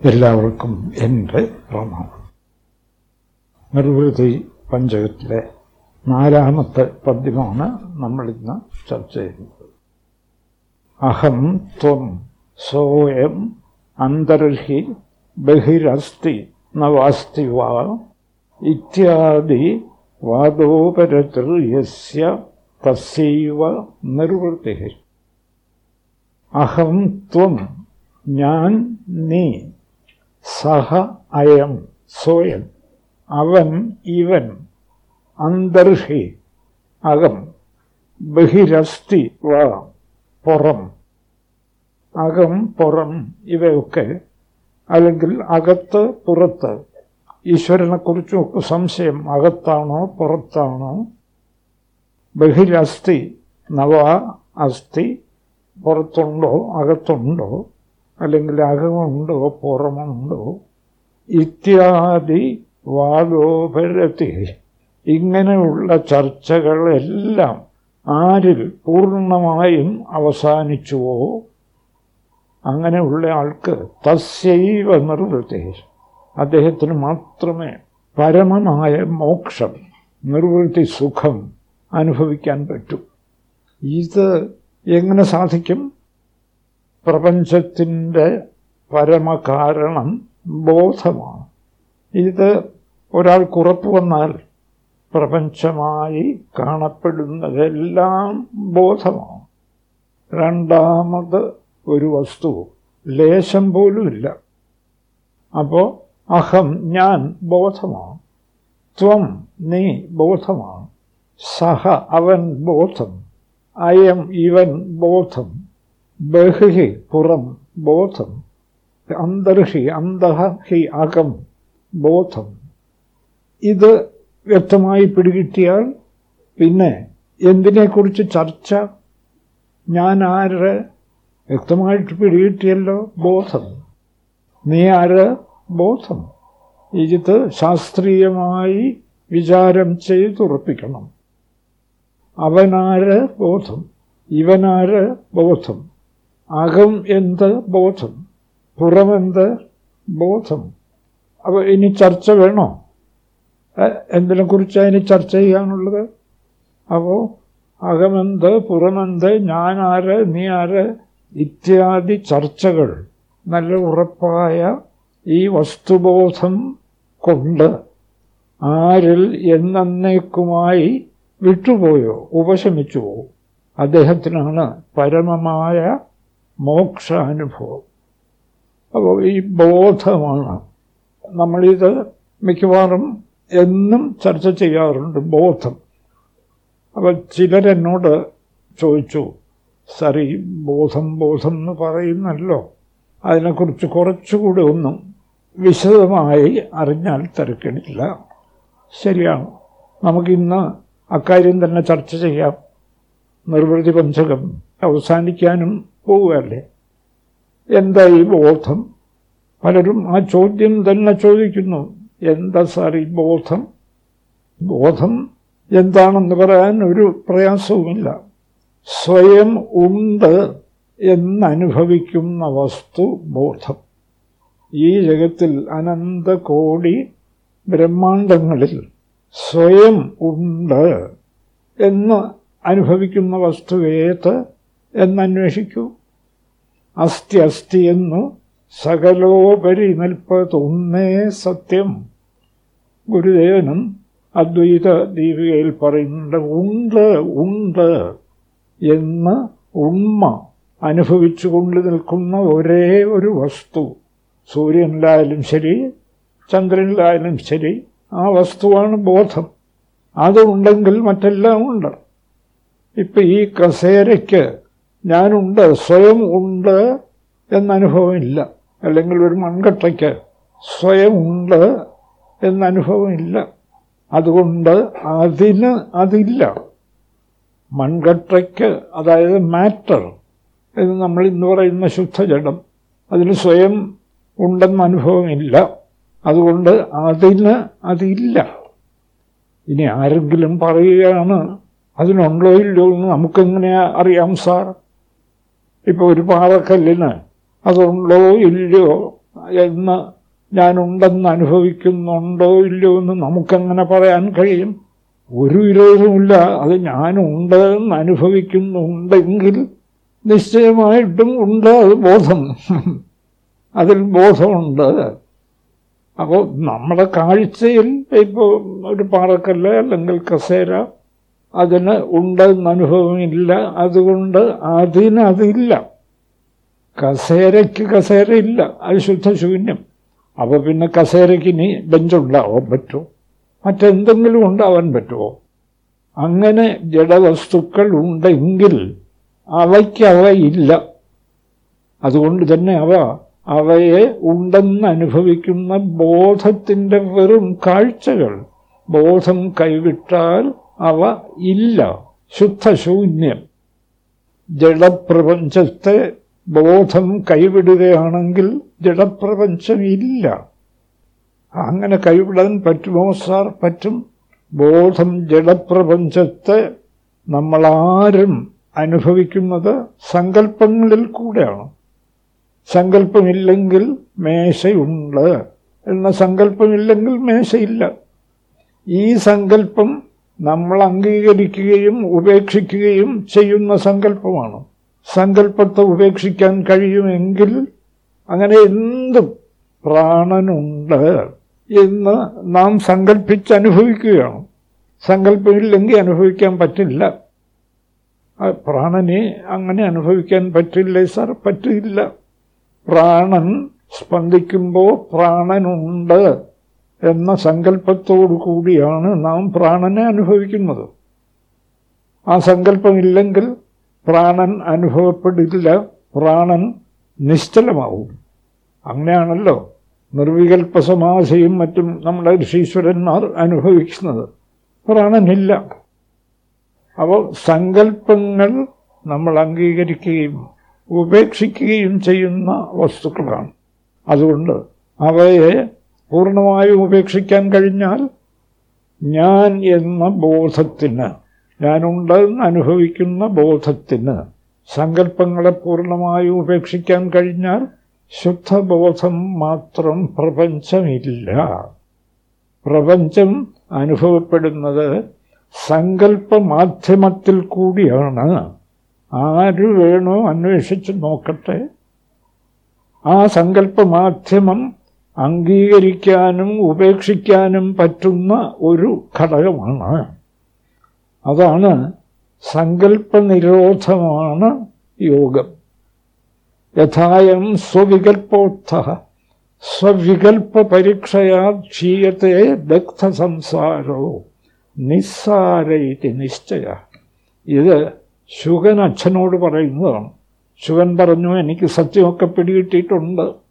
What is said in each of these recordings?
എല്ലാവർക്കും എന്റെ പ്രണാമം നിർവൃതി പഞ്ചകത്തിലെ നാലാമത്തെ പദ്യമാണ് നമ്മളിന്ന് ചർച്ച ചെയ്യുന്നത്. അഹം ത്വം സോയം അന്തർഹി ബഹിരസ്തി നവാസ്തി വാ ഇത്യാദി വാദോപരതൃയസ്യ തസൈവ നിർവൃത്തി അഹം ത്വം ഞാൻ നീ സഹ അയം സ്വയം അവൻ ഇവൻ അന്തർഹി അകം ബഹിരസ്തി വ പുറം അകം പുറം ഇവയൊക്കെ അല്ലെങ്കിൽ അകത്ത് പുറത്ത് ഈശ്വരനെക്കുറിച്ചുമൊക്കെ സംശയം അകത്താണോ പുറത്താണോ ബഹിരസ്ഥി നവ അസ്ഥി പുറത്തുണ്ടോ അകത്തുണ്ടോ അല്ലെങ്കിൽ അകമുണ്ടോ പുറമുണ്ടോ? ഇത്യാദി വാദോപരത്തി ഇങ്ങനെയുള്ള ചർച്ചകളെല്ലാം ആരിൽ പൂർണമായും അവസാനിച്ചുവോ? അങ്ങനെയുള്ള ആൾക്ക് തസ്യൈവ നിർവൃത്തി. അദ്ദേഹത്തിന് മാത്രമേ പരമമായ മോക്ഷം നിർവൃത്തി സുഖം അനുഭവിക്കാൻ പറ്റൂ. ഇത് എങ്ങനെ സാധിക്കും? പ്രപഞ്ചത്തിന്റെ പരമകാരണം ബോധമാണ്. ഇത് ഒരാൾക്കുറപ്പ് വന്നാൽ പ്രപഞ്ചമായി കാണപ്പെടുന്നതെല്ലാം ബോധമാണ്. രണ്ടാമത് ഒരു വസ്തു ലേശം പോലുമില്ല അപ്പോൾ അഹം ഞാൻ ബോധമാണ്. ത്വം നീ ബോധമാണ്. സഹ അവൻ ബോധം. അയം ഇവൻ ബോധം. ബഹി പുറം ബോധം. അന്തർഹി അന്തഹ ഹി അകം ബോധം. ഇത് വ്യക്തമായി പിടികിട്ടിയാൽ പിന്നെ എന്തിനെക്കുറിച്ച് ചർച്ച? ഞാൻ ആര്? വ്യക്തമായിട്ട് പിടികിട്ടിയല്ലോ ബോധം. നീ ആര്? ബോധം. ഇത് ശാസ്ത്രീയമായി വിചാരം ചെയ്തുറപ്പിക്കണം. അവനാര്? ബോധം. ഇവനാര്? ബോധം. അകം എന്ത് ബോധം? പുറമെന്ത് ബോധം? അപ്പോൾ ഇനി ചർച്ച വേണോ? എന്തിനെക്കുറിച്ചാണ് ഇനി ചർച്ച ചെയ്യാനുള്ളത്? അപ്പോൾ അകമെന്ത് പുറമെന്ത് ഞാനാര് നീ ആര്? ഇത്യാദി ചർച്ചകൾ. നല്ല ഉറപ്പായ ഈ വസ്തുബോധം കൊണ്ട് ആരിൽ എന്നേക്കുമായി വിട്ടുപോയോ? ഉപശമിച്ചുവോ അദ്ദേഹത്തിനാണ് പരമമായ മോക്ഷാനുഭവം. അപ്പോൾ ഈ ബോധമാണ്. നമ്മളിത് മിക്കവാറും എന്നും ചർച്ച ചെയ്യാറുണ്ട് ബോധം. അപ്പോൾ ചിലരെന്നോട് ചോദിച്ചു സർ ഈ ബോധം ബോധം എന്ന് പറയുന്നല്ലോ. അതിനെക്കുറിച്ച് കുറച്ചുകൂടി ഒന്നും വിശദമായി അറിഞ്ഞാൽ തിരക്കണില്ല ശരിയാണ്. നമുക്കിന്ന് അക്കാര്യം തന്നെ ചർച്ച ചെയ്യാം. നിർവൃതി പഞ്ചകം അവസാനിക്കാനും പോവുകയല്ലേ? എന്താ ഈ ബോധം? പലരും ആ ചോദ്യം തന്നെ ചോദിക്കുന്നു. എന്താ സാർ ഈ ബോധം? ബോധം എന്താണെന്ന് പറയാൻ ഒരു പ്രയാസവുമില്ല. സ്വയം ഉണ്ട് എന്നനുഭവിക്കുന്ന വസ്തു ബോധം. ഈ ജഗത്തിൽ അനന്ത കോടി ബ്രഹ്മാണ്ടങ്ങളിൽ സ്വയം ഉണ്ട് എന്ന് അനുഭവിക്കുന്ന വസ്തു ഏത്? എന്നന്വേഷിക്കൂ. അസ്ഥി അസ്ഥി എന്നു സകലോപരി നിൽപ്പതൊന്നേ സത്യം. ഗുരുദേവനും അദ്വൈത ദീപികയിൽ പറയുന്നുണ്ട് ഉണ്ട് ഉണ്ട് എന്ന് ഉണ്മ അനുഭവിച്ചുകൊണ്ട് നിൽക്കുന്ന ഒരേ ഒരു വസ്തു. സൂര്യനിലായാലും ശരി ചന്ദ്രനിലായാലും ശരി ആ വസ്തുവാണ് ബോധം. അതുണ്ടെങ്കിൽ മറ്റെല്ലാം ഉണ്ട്. ഇപ്പം ഈ കസേരയ്ക്ക് ഞാനുണ്ട് സ്വയം ഉണ്ട് എന്നനുഭവമില്ല. അല്ലെങ്കിൽ ഒരു മൺകട്ടയ്ക്ക് സ്വയം ഉണ്ട് എന്നനുഭവമില്ല. അതുകൊണ്ട് അതിന് അതില്ല. മൺകട്ടയ്ക്ക് അതായത് മാറ്റർ എന്ന് നമ്മൾ ഇന്ന് പറയുന്ന ശുദ്ധജടം അതിന് സ്വയം ഉണ്ടെന്ന അനുഭവമില്ല. അതുകൊണ്ട് അതിന് അതില്ല. ഇനി ആരെങ്കിലും പറയുകയാണ് അതിനുണ്ടോ ഇല്ലയോ എന്ന് നമുക്കെങ്ങനെ അറിയാം സാർ? ഇപ്പോൾ ഒരു പാറക്കല്ലിന് അതുണ്ടോ ഇല്ലയോ എന്ന് ഞാനുണ്ടെന്ന് അനുഭവിക്കുന്നുണ്ടോ ഇല്ലയോ എന്ന് നമുക്കങ്ങനെ പറയാൻ കഴിയും. ഒരു വിരോധമില്ല അത് ഞാനുണ്ട് എന്ന് അനുഭവിക്കുന്നുണ്ടെങ്കിൽ നിശ്ചയമായിട്ടും ഉണ്ട്. അത് ബോധം. അതിൽ ബോധമുണ്ട്. അപ്പോൾ നമ്മുടെ കാഴ്ചയിൽ ഇപ്പോൾ ഒരു പാറക്കല്ല് അല്ലെങ്കിൽ കസേര അതിന് ഉണ്ടെന്ന് അനുഭവമില്ല അതുകൊണ്ട് അതിനതില്ല. കസേരയ്ക്ക് കസേര ഇല്ല അത് ശുദ്ധശൂന്യം അപ്പോൾ പിന്നെ കസേരയ്ക്ക് ഇനി ബെഞ്ചുണ്ടാവാൻ പറ്റുമോ? മറ്റെന്തെങ്കിലും ഉണ്ടാവാൻ പറ്റുമോ? അങ്ങനെ ജഡവസ്തുക്കൾ ഉണ്ടെങ്കിൽ അവയ്ക്കവ ഇല്ല. അതുകൊണ്ട് തന്നെ അവ അവയെ ഉണ്ടെന്ന് അനുഭവിക്കുന്ന ബോധത്തിന്റെ വെറും കാഴ്ചകൾ. ബോധം കൈവിട്ടാൽ അവ ഇല്ല. ശുദ്ധശൂന്യം. ജഡപ്രപഞ്ചത്തെ ബോധം കൈവിടുകയാണെങ്കിൽ ജഡപ്രപഞ്ചം ഇല്ല. അങ്ങനെ കൈവിടാൻ പറ്റുമോ സാർ? പറ്റും. ബോധം ജഡപ്രപഞ്ചത്തെ നമ്മളാരും അനുഭവിക്കുന്നത് സങ്കല്പങ്ങളിൽ കൂടെയാണ്. സങ്കല്പമില്ലെങ്കിൽ മേശയുണ്ട്. എന്ന സങ്കല്പമില്ലെങ്കിൽ മേശയില്ല. ഈ സങ്കല്പം നമ്മൾ അംഗീകരിക്കുകയും ഉപേക്ഷിക്കുകയും ചെയ്യുന്ന സങ്കല്പമാണ്. സങ്കല്പത്തെ ഉപേക്ഷിക്കാൻ കഴിയുമെങ്കിൽ അങ്ങനെ എന്തും പ്രാണനുണ്ട് എന്ന് നാം സങ്കല്പിച്ച് അനുഭവിക്കുകയാണ്. സങ്കല്പമില്ലെങ്കിൽ അനുഭവിക്കാൻ പറ്റില്ല. പ്രാണനെ അങ്ങനെ അനുഭവിക്കാൻ പറ്റില്ല സാർ? പറ്റില്ല. പ്രാണൻ സ്പന്ദിക്കുമ്പോൾ പ്രാണനുണ്ട്. എന്ന സങ്കല്പത്തോടു കൂടിയാണ് നാം പ്രാണനെ അനുഭവിക്കുന്നത്. ആ സങ്കല്പമില്ലെങ്കിൽ പ്രാണൻ അനുഭവപ്പെടില്ല പ്രാണൻ നിശ്ചലമാവും. അങ്ങനെയാണല്ലോ നിർവികൽപ്പ സമാധിയും മറ്റും നമ്മുടെ ഋഷീശ്വരന്മാർ അനുഭവിക്കുന്നത്. പ്രാണനില്ല. അപ്പോൾ സങ്കല്പങ്ങൾ നമ്മൾ അംഗീകരിക്കുകയും ഉപേക്ഷിക്കുകയും ചെയ്യുന്ന വസ്തുക്കളാണ്. അതുകൊണ്ട് അവയെ പൂർണമായും ഉപേക്ഷിക്കാൻ കഴിഞ്ഞാൽ ഞാൻ എന്ന ബോധത്തിന് ഞാനുണ്ടെന്ന് അനുഭവിക്കുന്ന ബോധത്തിന് സങ്കല്പങ്ങളെ പൂർണമായും ഉപേക്ഷിക്കാൻ കഴിഞ്ഞാൽ ശുദ്ധബോധം മാത്രം പ്രപഞ്ചമില്ല. പ്രപഞ്ചം അനുഭവപ്പെടുന്നത് സങ്കല്പ മാധ്യമത്തിൽ കൂടിയാണ്. ആര് വേണോ അന്വേഷിച്ച് നോക്കട്ടെ. ആ സങ്കല്പ മാധ്യമം അംഗീകരിക്കാനും ഉപേക്ഷിക്കാനും പറ്റുന്ന ഒരു ഘടകമാണ്. അതാണ് സങ്കല്പനിരോധമാണ് യോഗം. യഥായം സ്വവികൽപ്പോത്ഥ സ്വവികൽപ്പ പരീക്ഷയാ ക്ഷീയത്തെ ദഗ്ധസംസാരോ നിസ്സാരയിതി നിശ്ചയ. ഇത് ശുഗൻ അച്ഛനോട് പറയുന്നതാണ്. ശുഗൻ പറഞ്ഞു എനിക്ക് സത്യമൊക്കെ പിടികിട്ടിയിട്ടുണ്ട്.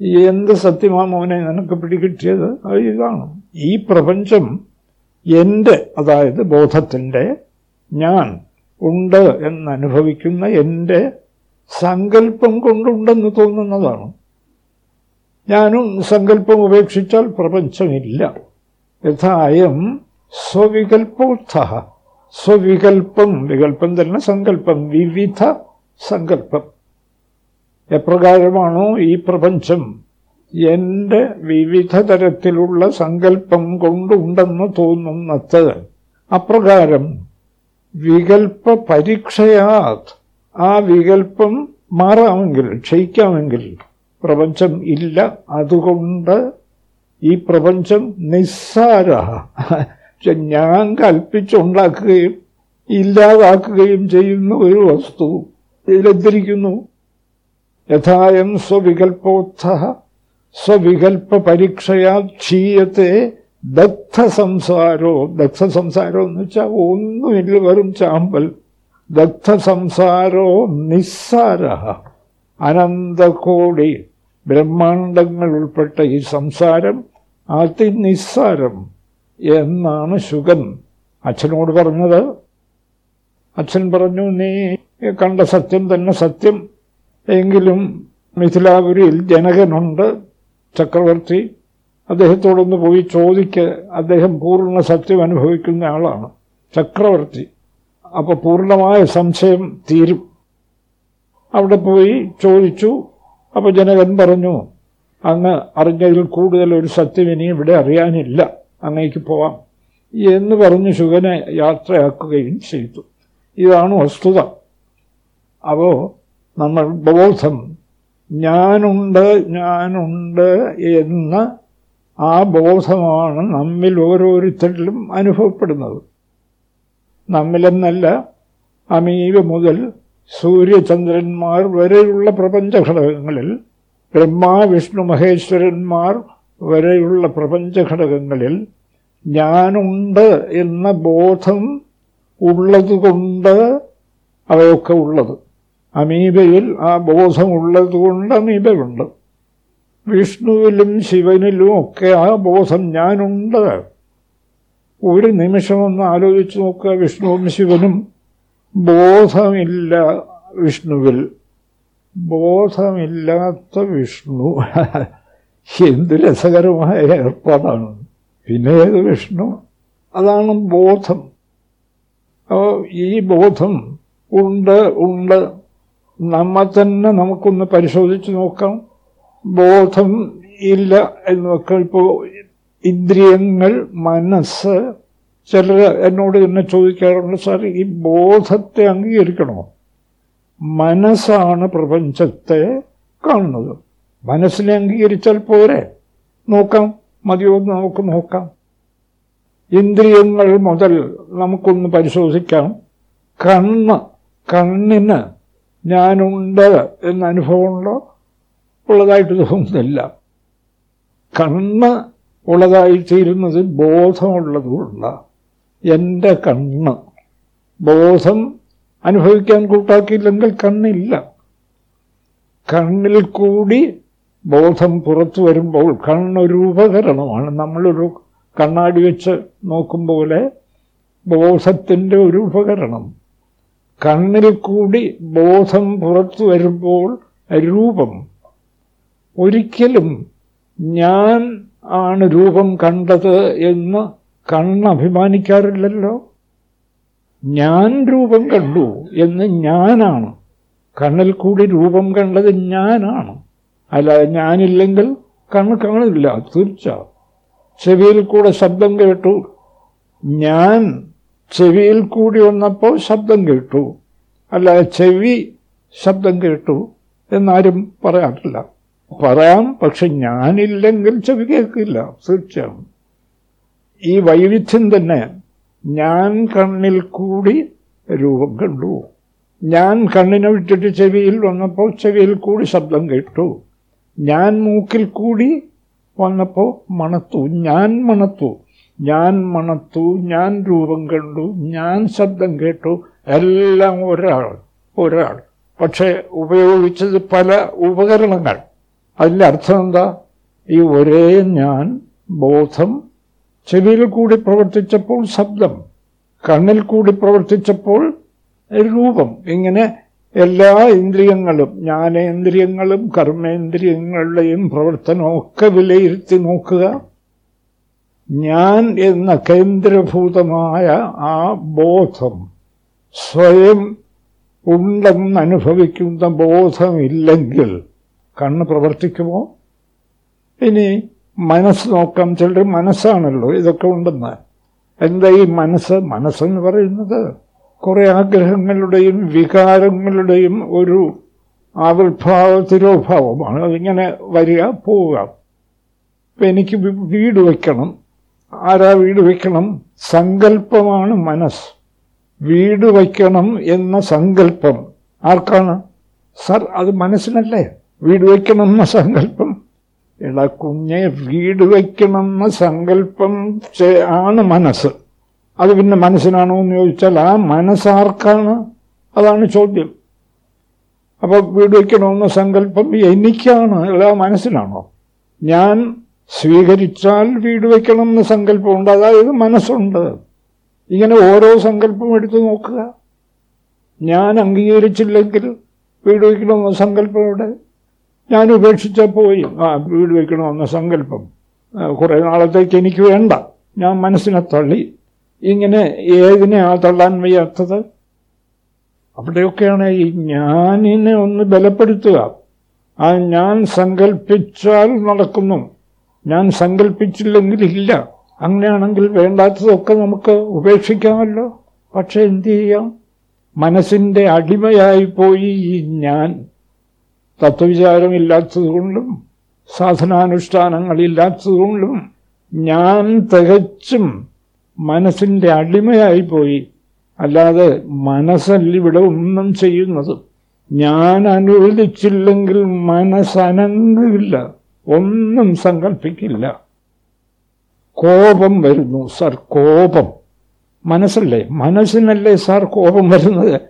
എന്ത് സത്യമാ മോനെ നിനക്ക് പിടികിട്ടിയത്? അത് ഇതാണ്. ഈ പ്രപഞ്ചം എന്റെ അതായത് ബോധത്തിന്റെ ഞാൻ ഉണ്ട് എന്നനുഭവിക്കുന്ന എന്റെ സങ്കല്പം കൊണ്ടുണ്ടെന്ന് തോന്നുന്നതാണ്. ഞാനും സങ്കല്പം ഉപേക്ഷിച്ചാൽ പ്രപഞ്ചമില്ല. യഥായം സ്വവികൽപോത്ഥ. സ്വവികൽപ്പം വികൽപ്പം തന്നെ സങ്കല്പം. വിവിധ സങ്കല്പം. എപ്രകാരമാണോ ഈ പ്രപഞ്ചം? എന്റെ വിവിധ തരത്തിലുള്ള സങ്കല്പം കൊണ്ടുണ്ടെന്ന് തോന്നുന്നത്. അപ്രകാരം വികൽപ്പ പരീക്ഷയാത്. ആ വികൽപ്പം മാറാമെങ്കിൽ ക്ഷയിക്കാമെങ്കിൽ പ്രപഞ്ചം ഇല്ല. അതുകൊണ്ട് ഈ പ്രപഞ്ചം നിസ്സാര. ഞാൻ കൽപ്പിച്ചുണ്ടാക്കുകയും ഇല്ലാതാക്കുകയും ചെയ്യുന്ന ഒരു വസ്തു ഇതിലെത്തിരിക്കുന്നു യഥായം സ്വവികൽപോത്ഥ സ്വവികൽപ്പ പരീക്ഷയാ ക്ഷീയത്തെ ദഗ്ധസംസാരോ ദഗ്ധസംസാരോ എന്ന് വെച്ചാൽ ഒന്നുമില്ല വെറും ചാമ്പൽ. ദഗ്ധസംസാരോ നിസ്സാര അനന്തകോടി. ബ്രഹ്മാണ്ടങ്ങൾ ഉൾപ്പെട്ട ഈ സംസാരം അതിനിസ്സാരം എന്നാണ് ശുഗൻ അച്ഛനോട് പറഞ്ഞത്. അച്ഛൻ പറഞ്ഞു നീ കണ്ട സത്യം തന്നെ സത്യം. എങ്കിലും മിഥിലാപുരിയിൽ ജനകനുണ്ട് ചക്രവർത്തി. അദ്ദേഹത്തോടൊന്ന് പോയി ചോദിക്ക്. അദ്ദേഹം പൂർണ സത്യം അനുഭവിക്കുന്ന ആളാണ്. ചക്രവർത്തി. അപ്പോൾ പൂർണമായ സംശയം തീരും. അവിടെ പോയി ചോദിച്ചു. അപ്പോൾ ജനകൻ പറഞ്ഞു അങ്ങ് അറിഞ്ഞതിൽ കൂടുതൽ ഒരു സത്യം ഇനി ഇവിടെ അറിയാനില്ല. അങ്ങേക്ക് പോവാം. എന്ന് പറഞ്ഞ് ശുഗനെ യാത്രയാക്കുകയും ചെയ്തു. ഇതാണ് വസ്തുത. അപ്പോ നമ്മൾ ബോധം. ഞാനുണ്ട് ഞാനുണ്ട് എന്ന ആ ബോധമാണ് നമ്മിൽ ഓരോരുത്തരിലും അനുഭവപ്പെടുന്നത്. നമ്മിലെന്നല്ല അമീവ മുതൽ സൂര്യചന്ദ്രന്മാർ വരെയുള്ള പ്രപഞ്ചഘടകങ്ങളിൽ ബ്രഹ്മ വിഷ്ണു മഹേശ്വരന്മാർ വരെയുള്ള പ്രപഞ്ചഘടകങ്ങളിൽ ഞാനുണ്ട് എന്ന ബോധം ഉള്ളതുകൊണ്ട് അവയൊക്കെ ഉള്ളത്. അമീബയിൽ ആ ബോധം ഉള്ളതുകൊണ്ട് അമീബയുണ്ട് വിഷ്ണുവിലും ശിവനിലും ഒക്കെ ആ ബോധം ഞാനുണ്ട്. ഒരു നിമിഷം ഒന്ന് ആലോചിച്ച് നോക്കുക. വിഷ്ണുവും ശിവനും ബോധമില്ല വിഷ്ണുവിൽ. ബോധമില്ലാത്ത വിഷ്ണു എന്ത് രസകരമായ ഏർപ്പാടാണ്. പിന്നെ ഏത് വിഷ്ണു? അതാണ് ബോധം. ഈ ബോധം ഉണ്ട് ഉണ്ട്. നമ്മെ തന്നെ നമുക്കൊന്ന് പരിശോധിച്ച് നോക്കാം. ബോധം ഇല്ല എന്ന് എന്നൊക്കെ ഇപ്പോൾ ഇന്ദ്രിയങ്ങൾ മനസ്സ് ചിലർ എന്നോട് തന്നെ ചോദിക്കാറുണ്ട് സാർ ഈ ബോധത്തെ അംഗീകരിക്കണോ? മനസ്സാണ് പ്രപഞ്ചത്തെ കാണുന്നത്. മനസ്സിനെ അംഗീകരിച്ചാൽ പോരെ? നോക്കാം. മതിയോ നമുക്ക് നോക്കാം. ഇന്ദ്രിയങ്ങൾ മുതൽ നമുക്കൊന്ന് പരിശോധിക്കാം. കണ്ണ് കണ്ണിന് ഞാനുണ്ട് എന്ന അനുഭവമുണ്ടോ? ഉള്ളതായിട്ട് തോന്നുന്നില്ല. കണ്ണ് ഉള്ളതായിത്തീരുന്നത് ബോധമുള്ളതുകൊണ്ട എന്റെ കണ്ണ്. ബോധം അനുഭവിക്കാൻ കൂട്ടാക്കിയില്ലെങ്കിൽ കണ്ണില്ല. കണ്ണിൽ കൂടി ബോധം പുറത്തു വരുമ്പോൾ കണ്ണൊരു ഉപകരണമാണ്. നമ്മളൊരു കണ്ണാടി വെച്ച് നോക്കും പോലെ ബോധത്തിന്റെ ഒരു ഉപകരണം. കണ്ണിൽ കൂടി ബോധം പുറത്തു വരുമ്പോൾ രൂപം. ഒരിക്കലും ഞാൻ ആണ് രൂപം കണ്ടത് എന്ന് കണ്ണഭിമാനിക്കാറില്ലല്ലോ ഞാൻ രൂപം കണ്ടു എന്ന് ഞാനാണ്. കണ്ണിൽ കൂടി രൂപം കണ്ടത് ഞാനാണ്. അല്ലാതെ ഞാനില്ലെങ്കിൽ കണ്ണ് കാണില്ല തീർച്ച. ചെവിയിൽ കൂടെ ശബ്ദം കേട്ടു. ഞാൻ ചെവിയിൽ കൂടി വന്നപ്പോൾ ശബ്ദം കേട്ടു. അല്ല ചെവി ശബ്ദം കേട്ടു എന്നാരും പറയാറില്ല. പറയാം പക്ഷെ ഞാനില്ലെങ്കിൽ ചെവി കേൾക്കില്ല. തീർച്ചയായും. ഈ വൈവിധ്യം തന്നെ ഞാൻ കണ്ണിൽ കൂടി രൂപം കണ്ടു. ഞാൻ കണ്ണിനെ വിട്ടിട്ട് ചെവിയിൽ വന്നപ്പോൾ ചെവിയിൽ കൂടി ശബ്ദം കേട്ടു. ഞാൻ മൂക്കിൽ കൂടി വന്നപ്പോൾ മണത്തു. ഞാൻ മണത്തു. ഞാൻ മണത്തു ഞാൻ രൂപം കണ്ടു ഞാൻ ശബ്ദം കേട്ടു എല്ലാം ഒരാൾ ഒരാൾ. പക്ഷെ ഉപയോഗിച്ചത് പല ഉപകരണങ്ങൾ. അതിന്റെ അർത്ഥം എന്താ? ഈ ഒരേ ഞാൻ ബോധം ചെവിയിൽ കൂടി പ്രവർത്തിച്ചപ്പോൾ ശബ്ദം കണ്ണിൽ കൂടി പ്രവർത്തിച്ചപ്പോൾ രൂപം. ഇങ്ങനെ എല്ലാ ഇന്ദ്രിയങ്ങളും ജ്ഞാനേന്ദ്രിയങ്ങളും കർമ്മേന്ദ്രിയങ്ങളുടെയും പ്രവർത്തനമൊക്കെ വിലയിരുത്തി നോക്കുക. ഞാൻ എന്ന കേന്ദ്രഭൂതമായ ആ ബോധം സ്വയം ഉണ്ടെന്ന് അനുഭവിക്കുന്ന ബോധമില്ലെങ്കിൽ കണ്ണ് പ്രവർത്തിക്കുമോ? ഇനി മനസ്സ് നോക്കാം. ചിലർ മനസ്സാണല്ലോ ഇതൊക്കെ ഉണ്ടെന്ന്. എന്താ ഈ മനസ്സ്? മനസ്സെന്ന് പറയുന്നത് കുറെ ആഗ്രഹങ്ങളുടെയും വികാരങ്ങളുടെയും ഒരു ആവിർഭാവ തിരോഭാവമാണ്. അതിങ്ങനെ വരിക പോവുക. എനിക്ക് വീട് വയ്ക്കണം ആരാ വീട് വയ്ക്കണം? സങ്കല്പമാണ് മനസ്സ്. വീട് വയ്ക്കണം എന്ന സങ്കല്പം. ആർക്കാണ്? സർ അത് മനസ്സിനല്ലേ. വീട് വയ്ക്കണം എന്ന സങ്കല്പം. എടാ കുഞ്ഞെ വീട് വയ്ക്കണമെന്ന സങ്കല്പം ആണ് മനസ്സ്. അത് പിന്നെ മനസ്സിനാണോ എന്ന് ചോദിച്ചാൽ ആ മനസ്സാർക്കാണ്. അതാണ് ചോദ്യം. അപ്പോൾ വീട് വയ്ക്കണമെന്ന സങ്കല്പം എനിക്കാണ്. എല്ലാ മനസ്സിനാണോ? ഞാൻ സ്വീകരിച്ചാൽ വീട് വയ്ക്കണം എന്ന് സങ്കല്പമുണ്ട്. അതായത് മനസ്സുണ്ട്. ഇങ്ങനെ ഓരോ സങ്കല്പം എടുത്തു നോക്കുക. ഞാൻ അംഗീകരിച്ചില്ലെങ്കിൽ വീട് വയ്ക്കണമെന്ന സങ്കല്പം ഇവിടെ ഞാൻ ഉപേക്ഷിച്ചാൽ പോയി. ആ വീട് വയ്ക്കണമെന്ന സങ്കല്പം. കുറേ നാളത്തേക്ക് എനിക്ക് വേണ്ട. ഞാൻ മനസ്സിനെ തള്ളി. ഇങ്ങനെ ഏതിനെയാ തള്ളാൻ വയ്യാത്തത്? അവിടെയൊക്കെയാണ് ഈ ഞാനിനെ ഒന്ന് ബലപ്പെടുത്തുക. ആ ഞാൻ സങ്കല്പിച്ചാൽ നടക്കുന്നു. ഞാൻ സങ്കല്പിച്ചില്ലെങ്കിൽ ഇല്ല അങ്ങനെയാണെങ്കിൽ വേണ്ടാത്തതൊക്കെ നമുക്ക് ഉപേക്ഷിക്കാമല്ലോ. പക്ഷെ എന്തു ചെയ്യാം? മനസ്സിന്റെ അടിമയായിപ്പോയി ഈ ഞാൻ. തത്വവിചാരമില്ലാത്തതുകൊണ്ടും സാധനാനുഷ്ഠാനങ്ങളില്ലാത്തതുകൊണ്ടും ഞാൻ തികച്ചും മനസ്സിന്റെ അടിമയായിപ്പോയി. അല്ലാതെ മനസ്സല്ല ഇവിടെ ഒന്നും ചെയ്യുന്നത്. ഞാൻ അനുവദിച്ചില്ലെങ്കിൽ മനസ്സനങ്ങില്ല ഒന്നും സങ്കല്പിക്കില്ല. കോപം വരുന്നു സർ കോപം. മനസ്സല്ലേ? മനസ്സിനല്ലേ സാർ കോപം വരുന്നത്?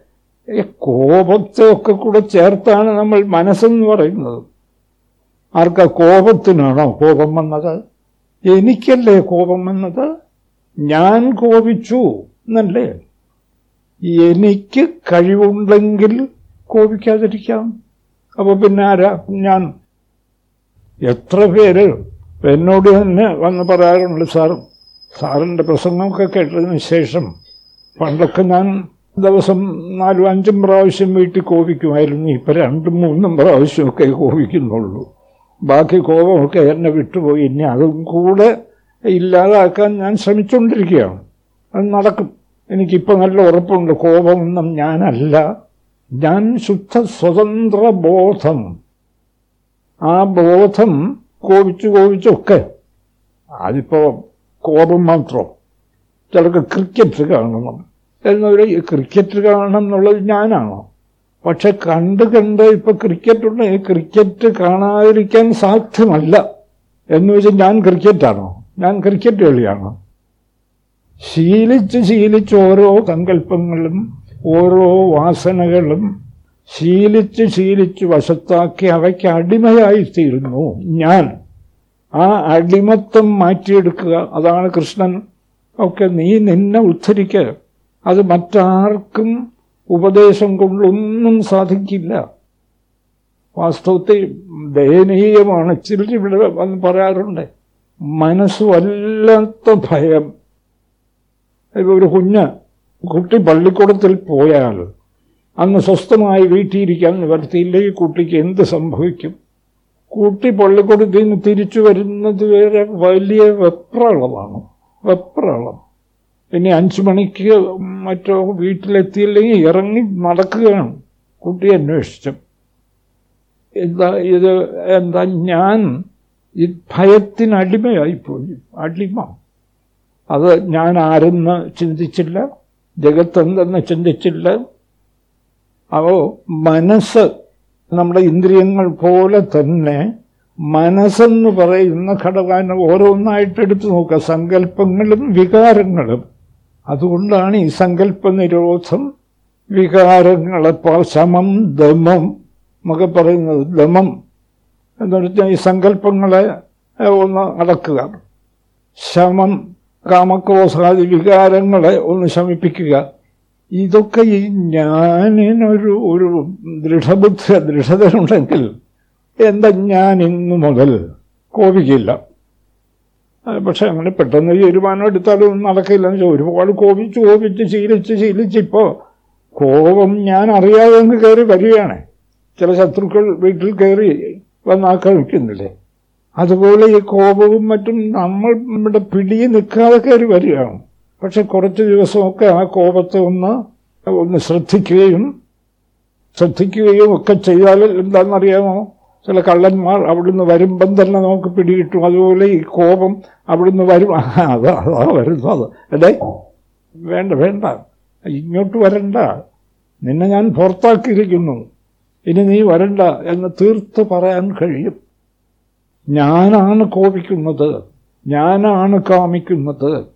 കോപത്തെ ഒക്കെ കൂടെ ചേർത്താണ് നമ്മൾ മനസ്സെന്ന് പറയുന്നത്. ആർക്ക കോപത്തിനാണോ കോപം വന്നത്? എനിക്കല്ലേ കോപം വന്നത്? ഞാൻ കോപിച്ചു എന്നല്ലേ? എനിക്ക് കഴിവുണ്ടെങ്കിൽ കോപിക്കാതിരിക്കാം. അപ്പോൾ പിന്നെ ആരാ? ഞാൻ എത്ര പേര് എന്നോട് തന്നെ വന്ന് പറയാറുണ്ട് സാർ സാറിന്റെ പ്രസംഗമൊക്കെ കേട്ടതിന് ശേഷം പണ്ടൊക്കെ ഞാൻ ദിവസം നാലും അഞ്ചും പ്രാവശ്യം വീട്ടിൽ കോപിക്കുമായിരുന്നു. ഇപ്പം രണ്ടും മൂന്നും പ്രാവശ്യമൊക്കെ കോപിക്കുന്നുള്ളൂ. ബാക്കി കോപമൊക്കെ എന്നെ വിട്ടുപോയി. ഇനി അതും കൂടെ ഇല്ലാതാക്കാൻ ഞാൻ ശ്രമിച്ചുകൊണ്ടിരിക്കുകയാണ് അത് നടക്കും. എനിക്കിപ്പോൾ നല്ല ഉറപ്പുണ്ട്. കോപമൊന്നും ഞാനല്ല. ഞാൻ ശുദ്ധ സ്വതന്ത്ര ബോധം. ആ ബോധം കോപിച്ചു കോപിച്ചൊക്കെ. അതിപ്പോ കോപം മാത്രം. ചിലർക്ക് ക്രിക്കറ്റ് കാണണം. എന്നൊരു ക്രിക്കറ്റ് കാണണം എന്നുള്ളത് ഞാനാണോ? പക്ഷെ കണ്ട് കണ്ട് ഇപ്പൊ ക്രിക്കറ്റ് ഉണ്ടെങ്കിൽ ക്രിക്കറ്റ് കാണാതിരിക്കാൻ സാധ്യമല്ല. എന്ന് വെച്ച് ഞാൻ ക്രിക്കറ്റാണോ? ഞാൻ ക്രിക്കറ്റ് കളിയാണോ? ശീലിച്ച് ശീലിച്ച് ഓരോ സങ്കല്പങ്ങളും ഓരോ വാസനകളും ശീലിച്ച് ശീലിച്ച് വശത്താക്കി അവയ്ക്ക് അടിമയായി തീരുന്നു ഞാൻ. ആ അടിമത്വം മാറ്റിയെടുക്കുക അതാണ് കൃഷ്ണൻ. ഒക്കെ നീ നിന്നെ ഉദ്ധരിക്കുക അത് മറ്റാർക്കും ഉപദേശം കൊണ്ടൊന്നും സാധിക്കില്ല. വാസ്തവത്തിൽ ദയനീയമാണ്. ചിലർ ഇവിടെ വന്ന് പറയാറുണ്ട് മനസ്സ് വല്ലാത്ത ഭയം. ഇപ്പൊ ഒരു കുഞ്ഞ് കുട്ടി പള്ളിക്കൂടത്തിൽ പോയാൽ അന്ന് സ്വസ്ഥമായി വീട്ടിയിരിക്കാൻ നിവർത്തിയില്ലെങ്കിൽ കുട്ടിക്ക് എന്ത് സംഭവിക്കും? കുട്ടി പള്ളിക്കൂടത്തിൽ നിന്ന് തിരിച്ചു വരുന്നത് വരെ വലിയ വെപ്രളമാണ്. വെപ്രളം. ഇനി അഞ്ചു മണിക്ക് മറ്റോ വീട്ടിലെത്തിയില്ലെങ്കിൽ ഇറങ്ങി നടക്കുകയാണ്. കുട്ടി അന്വേഷിച്ചു. എന്താ ഇത്? എന്താ ഞാൻ ഈ ഭയത്തിനടിമയായിപ്പോയി അടിമ. അത് ഞാൻ ആരെന്ന് ചിന്തിച്ചില്ല. ജഗത്തെന്തെന്ന് ചിന്തിച്ചില്ല. അവ മനസ്സ് നമ്മുടെ ഇന്ദ്രിയങ്ങൾ പോലെ തന്നെ മനസ്സെന്ന് പറയുന്ന ഘടകം ഓരോന്നായിട്ട് എടുത്തു നോക്കുക. സങ്കല്പങ്ങളും വികാരങ്ങളും. അതുകൊണ്ടാണ് ഈ സങ്കല്പ നിരോധം വികാരങ്ങളെ ശമം ദമം എന്നൊക്കെ പറയുന്നത്. ദമം എന്ന് വെച്ചാൽ ഈ സങ്കല്പങ്ങളെ ഒന്ന് അടക്കുക. ശമം കാമക്രോസാദി വികാരങ്ങളെ ഒന്ന് ശമിപ്പിക്കുക. ഇതൊക്കെ ഈ ഞാനിനൊരു ഒരു ദൃഢബുദ്ധ ദൃഢതയുണ്ടെങ്കിൽ എന്താ ഞാൻ ഇന്നു മുതൽ കോപിക്കില്ല. പക്ഷെ അങ്ങനെ പെട്ടെന്ന് തീരുമാനം എടുത്താലും നടക്കില്ല എന്ന് ഒരുപാട് കോപിച്ച് കോപിച്ച് ശീലിച്ച് ശീലിച്ചിപ്പോൾ കോപം ഞാൻ അറിയാതെ അങ്ങ് കയറി വരികയാണ്. ചില ശത്രുക്കൾ വീട്ടിൽ കയറി വന്നാക്രമിക്കുന്നില്ലേ അതുപോലെ ഈ കോപവും മറ്റും നമ്മൾ നമ്മുടെ പിടിയിൽ നിൽക്കാതെ കയറി വരികയാണ്. പക്ഷെ കുറച്ച് ദിവസമൊക്കെ ആ കോപത്തെ ഒന്ന് ഒന്ന് ശ്രദ്ധിക്കുകയും ശ്രദ്ധിക്കുകയും ഒക്കെ ചെയ്താൽ എന്താണെന്നറിയാമോ? ചില കള്ളന്മാർ അവിടുന്ന് വരുമ്പം തന്നെ നമുക്ക് പിടികിട്ടും. അതുപോലെ ഈ കോപം അവിടുന്ന് വരും. അതാ അതാ വരുന്നത്. അല്ലേ വേണ്ട വേണ്ട. ഇങ്ങോട്ട് വരണ്ട. നിന്നെ ഞാൻ പുറത്താക്കിയിരിക്കുന്നു. ഇനി നീ വരണ്ട എന്ന് തീർത്ത് പറയാൻ കഴിയും. ഞാനാണ് കോപിക്കുന്നത്. ഞാനാണ് കാമിക്കുന്നത്.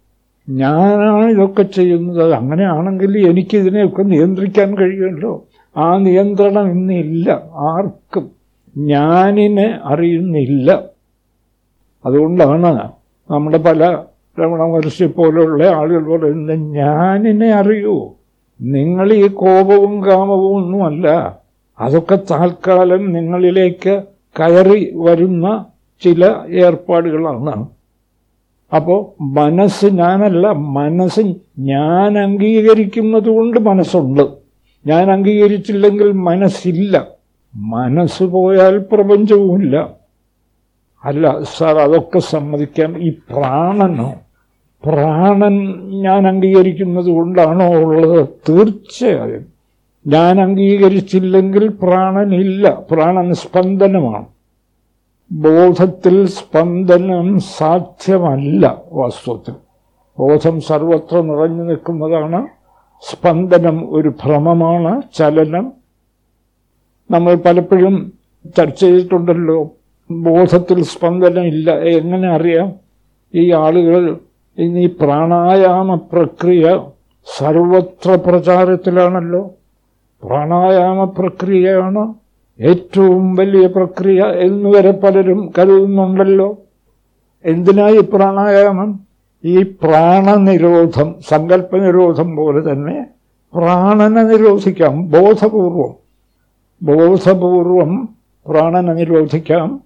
ഞാനാണ് ഇതൊക്കെ ചെയ്യുന്നത്. അങ്ങനെയാണെങ്കിൽ എനിക്കിതിനെയൊക്കെ നിയന്ത്രിക്കാൻ കഴിയുമല്ലോ. ആ നിയന്ത്രണം ഇന്നില്ല. ആർക്കും ഞാനിനെ അറിയുന്നില്ല. അതുകൊണ്ടാണ് നമ്മുടെ പല രമണ മഹർഷി പോലെയുള്ള ആളുകൾ പറയുന്നത് ഞാനിനെ അറിയൂ. നിങ്ങൾ ഈ കോപവും കാമവും ഒന്നുമല്ല. അതൊക്കെ താൽക്കാലം നിങ്ങളിലേക്ക് കയറി വരുന്ന ചില ഏർപ്പാടുകളാണ്. അപ്പോൾ മനസ്സ് ഞാനല്ല മനസ്സ് ഞാൻ അംഗീകരിക്കുന്നത് കൊണ്ട് മനസ്സുണ്ട്. ഞാൻ അംഗീകരിച്ചില്ലെങ്കിൽ മനസ്സില്ല. മനസ്സ് പോയാൽ പ്രപഞ്ചവുമില്ല. അല്ല സാർ അതൊക്കെ സമ്മതിക്കാം. ഈ പ്രാണനോ പ്രാണൻ ഞാൻ അംഗീകരിക്കുന്നത് കൊണ്ടാണോ ഉള്ളത്? തീർച്ചയായും. ഞാൻ അംഗീകരിച്ചില്ലെങ്കിൽ പ്രാണനില്ല. പ്രാണൻ സ്പന്ദനമാണ്. ബോധത്തിൽ സ്പന്ദനം സാധ്യമല്ല വാസ്തവത്തിൽ. ബോധം സർവത്ര നിറഞ്ഞു നിൽക്കുന്നതാണ്. സ്പന്ദനം ഒരു ഭ്രമമാണ്. ചലനം. നമ്മൾ പലപ്പോഴും ചർച്ച ചെയ്തിട്ടുണ്ടല്ലോ ബോധത്തിൽ സ്പന്ദനം ഇല്ല. എങ്ങനെ അറിയാം? ഈ ആളുകൾ ഇനി പ്രാണായാമ പ്രക്രിയ സർവത്ര പ്രചാരത്തിലാണല്ലോ. പ്രാണായാമ പ്രക്രിയയാണ് ഏറ്റവും വലിയ പ്രക്രിയ എന്നുവരെ പലരും കരുതുന്നുണ്ടല്ലോ. എന്തിനായി പ്രാണായാമം? ഈ പ്രാണനിരോധം സങ്കല്പനിരോധം പോലെ തന്നെ പ്രാണനെ നിരോധിക്കാം ബോധപൂർവം. ബോധപൂർവം പ്രാണനെ നിരോധിക്കാം.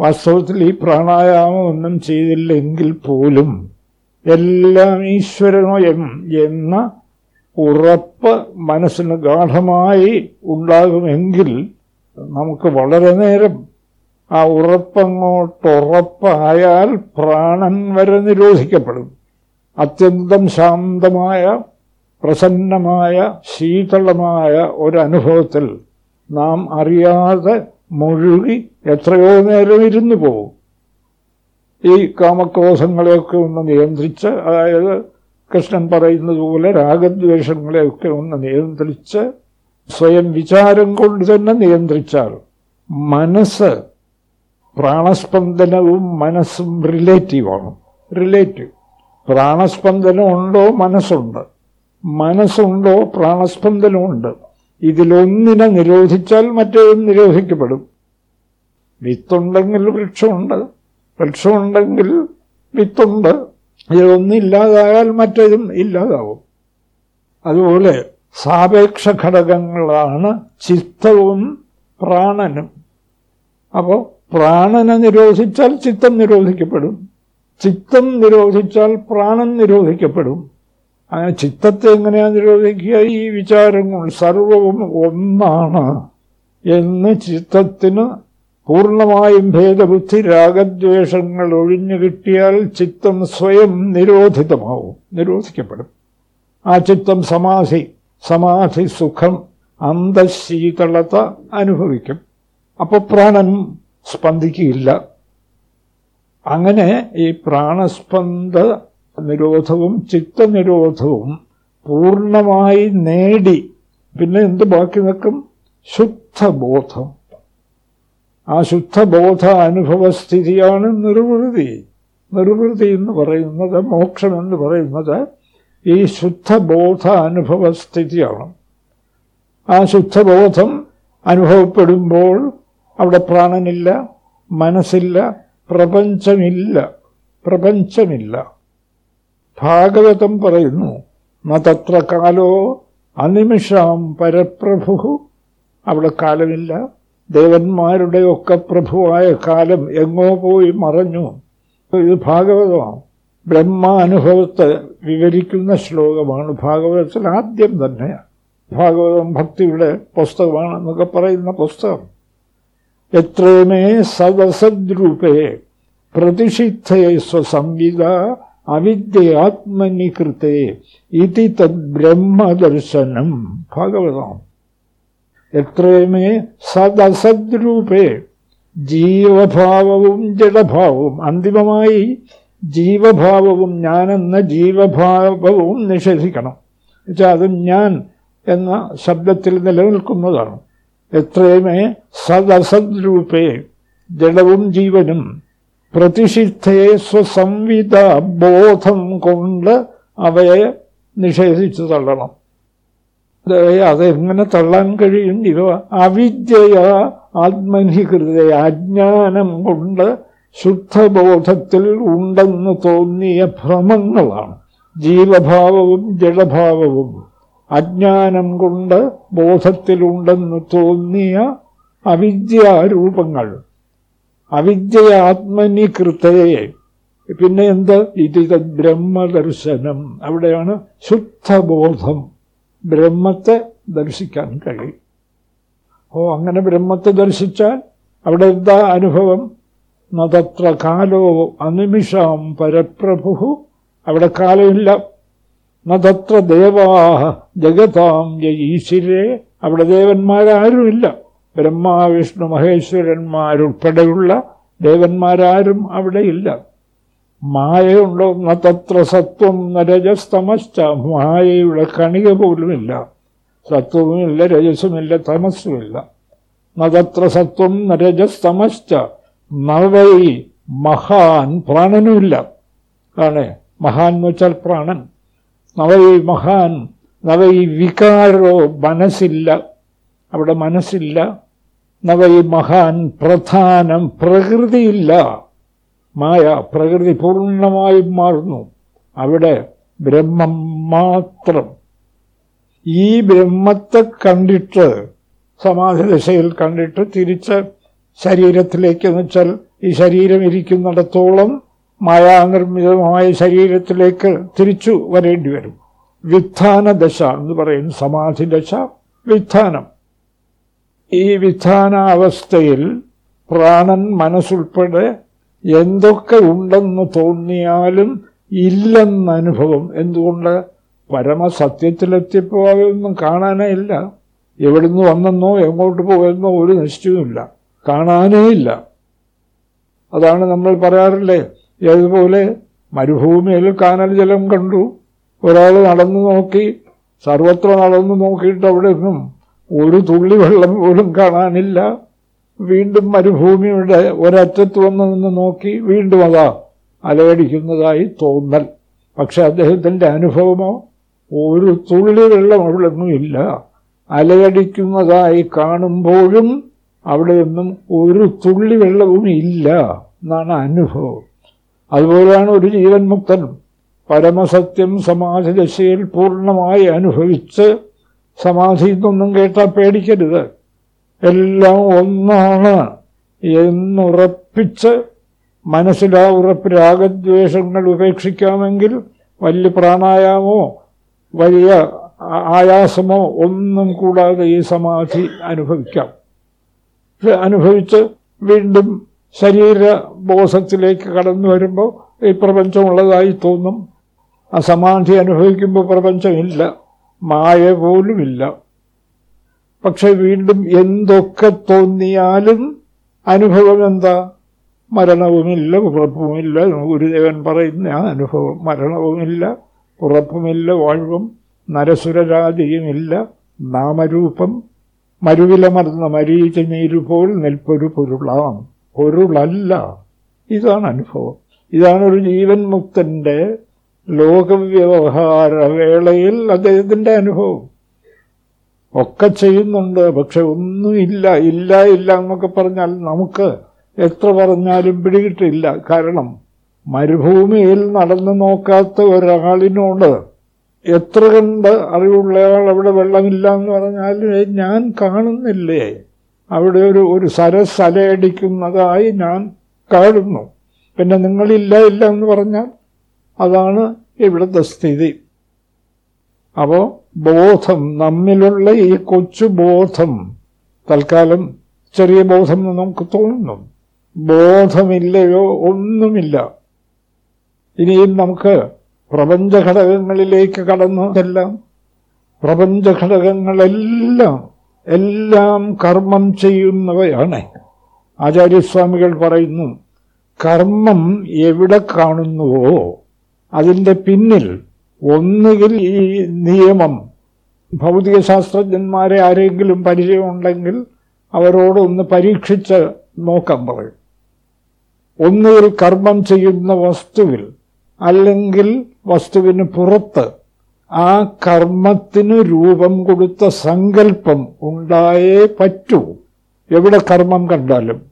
വാസ്തവത്തിൽ ഈ പ്രാണായാമം ഒന്നും ചെയ്തില്ലെങ്കിൽ പോലും എല്ലാം ഈശ്വരമയം എന്ന ഉറപ്പ് മനസ്സിന് ഗാഠമായി ഉണ്ടാകുമെങ്കിൽ നമുക്ക് വളരെ നേരം ആ ഉറപ്പങ്ങോട്ടുറപ്പായാൽ പ്രാണൻ വരെ നിരോധിക്കപ്പെടും. അത്യന്തം ശാന്തമായ പ്രസന്നമായ ശീതളമായ ഒരനുഭവത്തിൽ നാം അറിയാതെ മുഴുകി എത്രയോ നേരം ഇരുന്നു പോകും. ഈ കാമക്രോധങ്ങളെയൊക്കെ ഒന്ന് നിയന്ത്രിച്ച് അതായത് കൃഷ്ണൻ പറയുന്നത് പോലെ രാഗദ്വേഷങ്ങളെയൊക്കെ ഒന്ന് നിയന്ത്രിച്ച് സ്വയം വിചാരം കൊണ്ട് തന്നെ നിയന്ത്രിച്ചാൽ മനസ്സ് പ്രാണസ്പന്ദനവും മനസ്സും റിലേറ്റീവാണ് റിലേറ്റീവ് പ്രാണസ്പന്ദനം ഉണ്ടോ മനസ്സുണ്ട്. മനസ്സുണ്ടോ പ്രാണസ്പന്ദനമുണ്ട്. ഇതിലൊന്നിനെ നിരോധിച്ചാൽ മറ്റേതും നിരോധിക്കപ്പെടും. വിത്തുണ്ടെങ്കിൽ വൃക്ഷമുണ്ട്. വൃക്ഷമുണ്ടെങ്കിൽ വിത്തുണ്ട്. ഇതൊന്നില്ലാതായാൽ മറ്റേതും ഇല്ലാതാവും. അതുപോലെ സാപേക്ഷ ഘടകങ്ങളാണ് ചിത്തവും പ്രാണനും. അപ്പോൾ പ്രാണനെ നിരോധിച്ചാൽ ചിത്തം നിരോധിക്കപ്പെടും. ചിത്തം നിരോധിച്ചാൽ പ്രാണൻ നിരോധിക്കപ്പെടും. അങ്ങനെ ചിത്തത്തെ എങ്ങനെയാണ് നിരോധിക്കുക? ഈ വിചാരങ്ങൾ സർവവും ഒന്നാണ് എന്ന് ചിത്തത്തിന് പൂർണമായും ഭേദബുദ്ധി രാഗദ്വേഷങ്ങൾ ഒഴിഞ്ഞു കിട്ടിയാൽ ചിത്തം സ്വയം നിരോധിതമാവും നിരോധിക്കപ്പെടും. ആ ചിത്തം സമാധി. സമാധി സുഖം അന്തശീതളത അനുഭവിക്കും. അപ്പോൾ പ്രാണൻ സ്പന്ദിക്കുകയില്ല. അങ്ങനെ ഈ പ്രാണസ്പന്ദ നിരോധവും ചിത്തനിരോധവും പൂർണമായി നേടി പിന്നെ എന്ത് ബാക്കി നിൽക്കും? ശുദ്ധബോധം. ആ ശുദ്ധബോധ അനുഭവസ്ഥിതിയാണ് നിർവൃതി. നിർവൃതി എന്ന് പറയുന്നത് മോക്ഷം എന്ന് പറയുന്നത് ഈ ശുദ്ധബോധ അനുഭവസ്ഥിതിയാണ് ആ ശുദ്ധബോധം അനുഭവപ്പെടുമ്പോൾ അവിടെ പ്രാണനില്ല മനസ്സില്ല പ്രപഞ്ചമില്ല പ്രപഞ്ചമില്ല. ഭാഗവതം പറയുന്നു നത്ര കാലോ അനിമിഷാം പരപ്രഭു. അവിടെ കാലമില്ല. ദേവന്മാരുടെയൊക്കെ പ്രഭുവായ കാലം എങ്ങോ പോയി മറഞ്ഞു. ഇത് ഭാഗവതമാണ്. ബ്രഹ്മാനുഭവത്തെ വിവരിക്കുന്ന ശ്ലോകമാണ്. ഭാഗവതത്തിൽ ആദ്യം തന്നെ ഭാഗവതം ഭക്തിയുടെ പുസ്തകമാണെന്നൊക്കെ പറയുന്ന പുസ്തകം. എത്രമേ സദസദ്രൂപേ പ്രതിഷിദ്ധേ സ്വസംവിധ അവിദ്യ കൃതേ ഇതി തദ്ബ്രഹ്മദർശനം ഭാഗവതം. എത്രമേ സദസദ്രൂപേ ജീവഭാവവും ജഡഭാവവും അന്തിമമായി ജീവഭാവവും ഞാനെന്ന ജീവഭാവവും നിഷേധിക്കണം. എന്നുവെച്ചാൽ അത് ഞാൻ എന്ന ശബ്ദത്തിൽ നിലനിൽക്കുന്നതാണ്. എത്രയുമേ സദസദ്രൂപേ ജഡവും ജീവനും പ്രതിഷിദ്ധയെ സ്വസംവിധ ബോധം കൊണ്ട് അവയെ നിഷേധിച്ചു തള്ളണം. അതെങ്ങനെ തള്ളാൻ കഴിയും? ഇവ അവിദ്യ ആത്മനികൃത അജ്ഞാനം കൊണ്ട് ശുദ്ധബോധത്തിൽ ഉണ്ടെന്ന് തോന്നിയ ഭ്രമങ്ങളാണ്. ജീവഭാവവും ജഡഭാവവും അജ്ഞാനം കൊണ്ട് ബോധത്തിലുണ്ടെന്ന് തോന്നിയ അവിദ്യാരൂപങ്ങൾ. അവിദ്യയാത്മനി കൃതയെ പിന്നെ എന്ത്? ഇത് ബ്രഹ്മദർശനം അവിടെയാണ് ശുദ്ധബോധം. ബ്രഹ്മത്തെ ദർശിക്കാൻ കഴിയും. ഓ അങ്ങനെ ബ്രഹ്മത്തെ ദർശിച്ചാൽ അവിടെ എന്താ അനുഭവം? നതത്ര കാലോ അനിമിഷാം പരപ്രഭു. അവിടെ കാലമില്ല. നതത്ര ദേവാഹ ജഗതാം ജയീശ്വരേ അവിടെ ദേവന്മാരാരുമില്ല. ബ്രഹ്മ വിഷ്ണു മഹേശ്വരന്മാരുൾപ്പെടെയുള്ള ദേവന്മാരാരും അവിടെ ഇല്ല. മായയുണ്ടോ? നതത്ര സത്വം നരജസ്തമശ്ച മായയുടെ കണിക പോലുമില്ല. സത്വവുമില്ല രജസുമില്ല തമസ്സുമില്ല. നതത്ര സത്വം നരജസ്തമശ്ച നവൈ മഹാൻ പ്രാണനുമില്ല. ആണ്. മഹാൻ എന്ന് വെച്ചാൽ പ്രാണൻ. നവൈ മഹാൻ നവൈ വികാരോ മനസ്സില്ല. അവിടെ മനസ്സില്ല. നവൈ മഹാൻ പ്രധാനം പ്രകൃതിയില്ല. മായ പ്രകൃതി പൂർണമായും മാറുന്നു. അവിടെ ബ്രഹ്മം മാത്രം. ഈ ബ്രഹ്മത്തെ കണ്ടിട്ട് സമാധി സമാധിദശയിൽ കണ്ടിട്ട് തിരിച്ച് ശരീരത്തിലേക്ക് എന്ന് വെച്ചാൽ ഈ ശരീരം ഇരിക്കുന്നിടത്തോളം മായാനിർമ്മിതമായ ശരീരത്തിലേക്ക് തിരിച്ചു വരേണ്ടി വരും. വിത്ഥാന ദശ എന്ന് പറയും സമാധി ദശ വിത്ഥാനം. ഈ വിധാനാവസ്ഥയിൽ പ്രാണൻ മനസ്സുൾപ്പെടെ എന്തൊക്കെ ഉണ്ടെന്ന് തോന്നിയാലും ഇല്ലെന്ന അനുഭവം. എന്തുകൊണ്ട്? പരമസത്യത്തിലെത്തിയപ്പോൾ അതൊന്നും കാണാനേ ഇല്ല. എവിടുന്ന് വന്നെന്നോ എങ്ങോട്ട് പോകുന്നോ ഒരു നിശ്ചയവുമില്ല. കാണാനേ ഇല്ല. അതാണ് നമ്മൾ പറയാറില്ലേ? ഏതുപോലെ മരുഭൂമിയിൽ കാനൽ ജലം കണ്ടു. ഒരാൾ നടന്നു നോക്കി സർവത്ര നടന്നു നോക്കിയിട്ട് അവിടെ നിന്നും ഒരു തുള്ളി വെള്ളം പോലും കാണാനില്ല. വീണ്ടും മരുഭൂമിയുടെ ഒരറ്റത്ത് വന്ന് നിന്ന് നോക്കി വീണ്ടും അതാ അലയടിക്കുന്നതായി തോന്നൽ. പക്ഷെ അദ്ദേഹത്തിന്റെ അനുഭവമോ ഒരു തുള്ളി വെള്ളം അവിടെ ഒന്നും ഇല്ല. അലയടിക്കുന്നതായി കാണുമ്പോഴും അവിടെയൊന്നും ഒരു തുള്ളി വെള്ളവും ഇല്ല എന്നാണ് അനുഭവം. അതുപോലെയാണ് ഒരു ജീവൻ മുക്തൻ പരമസത്യം സമാധി ദശയിൽ പൂർണമായി അനുഭവിച്ച് സമാധി എന്നൊന്നും കേട്ടാൽ പേടിക്കരുത്. എല്ലാം ഒന്നാണ് എന്നുറപ്പിച്ച് മനസ്സിലാ ഉറപ്പ് രാഗദ്വേഷങ്ങൾ ഉപേക്ഷിക്കാമെങ്കിൽ വലിയ പ്രാണായാമോ വലിയ ആയാസമോ ഒന്നും കൂടാതെ ഈ സമാധി അനുഭവിക്കാം. അനുഭവിച്ച് വീണ്ടും ശരീരബോധത്തിലേക്ക് കടന്നു വരുമ്പോൾ ഈ പ്രപഞ്ചമുള്ളതായി തോന്നും. ആ സമാധി അനുഭവിക്കുമ്പോൾ പ്രപഞ്ചമില്ല. മായ പോലുമില്ല. പക്ഷെ വീണ്ടും എന്തൊക്കെ തോന്നിയാലും അനുഭവം എന്താ? മരണവുമില്ല ഉറപ്പുമില്ല. ഗുരുദേവൻ പറയുന്ന ആ അനുഭവം. മരണവുമില്ല ഉറപ്പുമില്ല വാഴ്വും നരസുരരാതിയുമില്ല നാമരൂപം മരുവിലമർന്ന മരീച നീരുപോൽ നെൽപ്പൊരു പൊരുളാം. പൊരുളല്ല. ഇതാണ് അനുഭവം. ഇതാണ് ഒരു ജീവൻ മുക്തന്റെ ലോകവ്യവഹാര വേളയിൽ അദ്ദേഹത്തിന്റെ അനുഭവം. ഒക്കെ ചെയ്യുന്നുണ്ട് പക്ഷെ ഒന്നുമില്ല. ഇല്ല ഇല്ല എന്നൊക്കെ പറഞ്ഞാൽ നമുക്ക് എത്ര പറഞ്ഞാലും പിടികിട്ടില്ല. കാരണം മരുഭൂമിയിൽ നടന്നു നോക്കാത്ത ഒരാളിനോട് എത്ര കണ്ട് അറിവുള്ളയാൾ അവിടെ വെള്ളമില്ല എന്ന് പറഞ്ഞാൽ ഞാൻ കാണുന്നില്ലേ? അവിടെ ഒരു ഒരു സരസ് അലയടിക്കുന്നതായി ഞാൻ കാണുന്നു. പിന്നെ നിങ്ങളില്ല ഇല്ല എന്ന് പറഞ്ഞാൽ അതാണ് ഇവിടുത്തെ സ്ഥിതി. അപ്പോൾ ബോധം നമ്മിലുള്ള ഈ കൊച്ചു ബോധം തൽക്കാലം ചെറിയ ബോധം എന്ന് നമുക്ക് തോന്നുന്നു. ബോധമില്ലയോ ഒന്നുമില്ല. ഇനിയും നമുക്ക് പ്രപഞ്ചഘടകങ്ങളിലേക്ക് കടന്നു എല്ലാം പ്രപഞ്ചഘടകങ്ങളെല്ലാം എല്ലാം കർമ്മം ചെയ്യുന്നവയാണ്. ആചാര്യസ്വാമികൾ പറയുന്നു കർമ്മം എവിടെ കാണുന്നുവോ അതിന്റെ പിന്നിൽ ഒന്നുകിൽ ഈ നിയമം. ഭൗതിക ശാസ്ത്രജ്ഞന്മാരെ ആരെങ്കിലും പരിചയമുണ്ടെങ്കിൽ അവരോട് ഒന്ന് പരീക്ഷിച്ച് നോക്കാൻ പറയും. ഒന്നുകിൽ കർമ്മം ചെയ്യുന്ന വസ്തുവിൽ അല്ലെങ്കിൽ വസ്തുവിന് പുറത്ത് ആ കർമ്മത്തിന് രൂപം കൊടുത്ത സങ്കല്പം ഉണ്ടായേ പറ്റൂ. എവിടെ കർമ്മം കണ്ടാലും.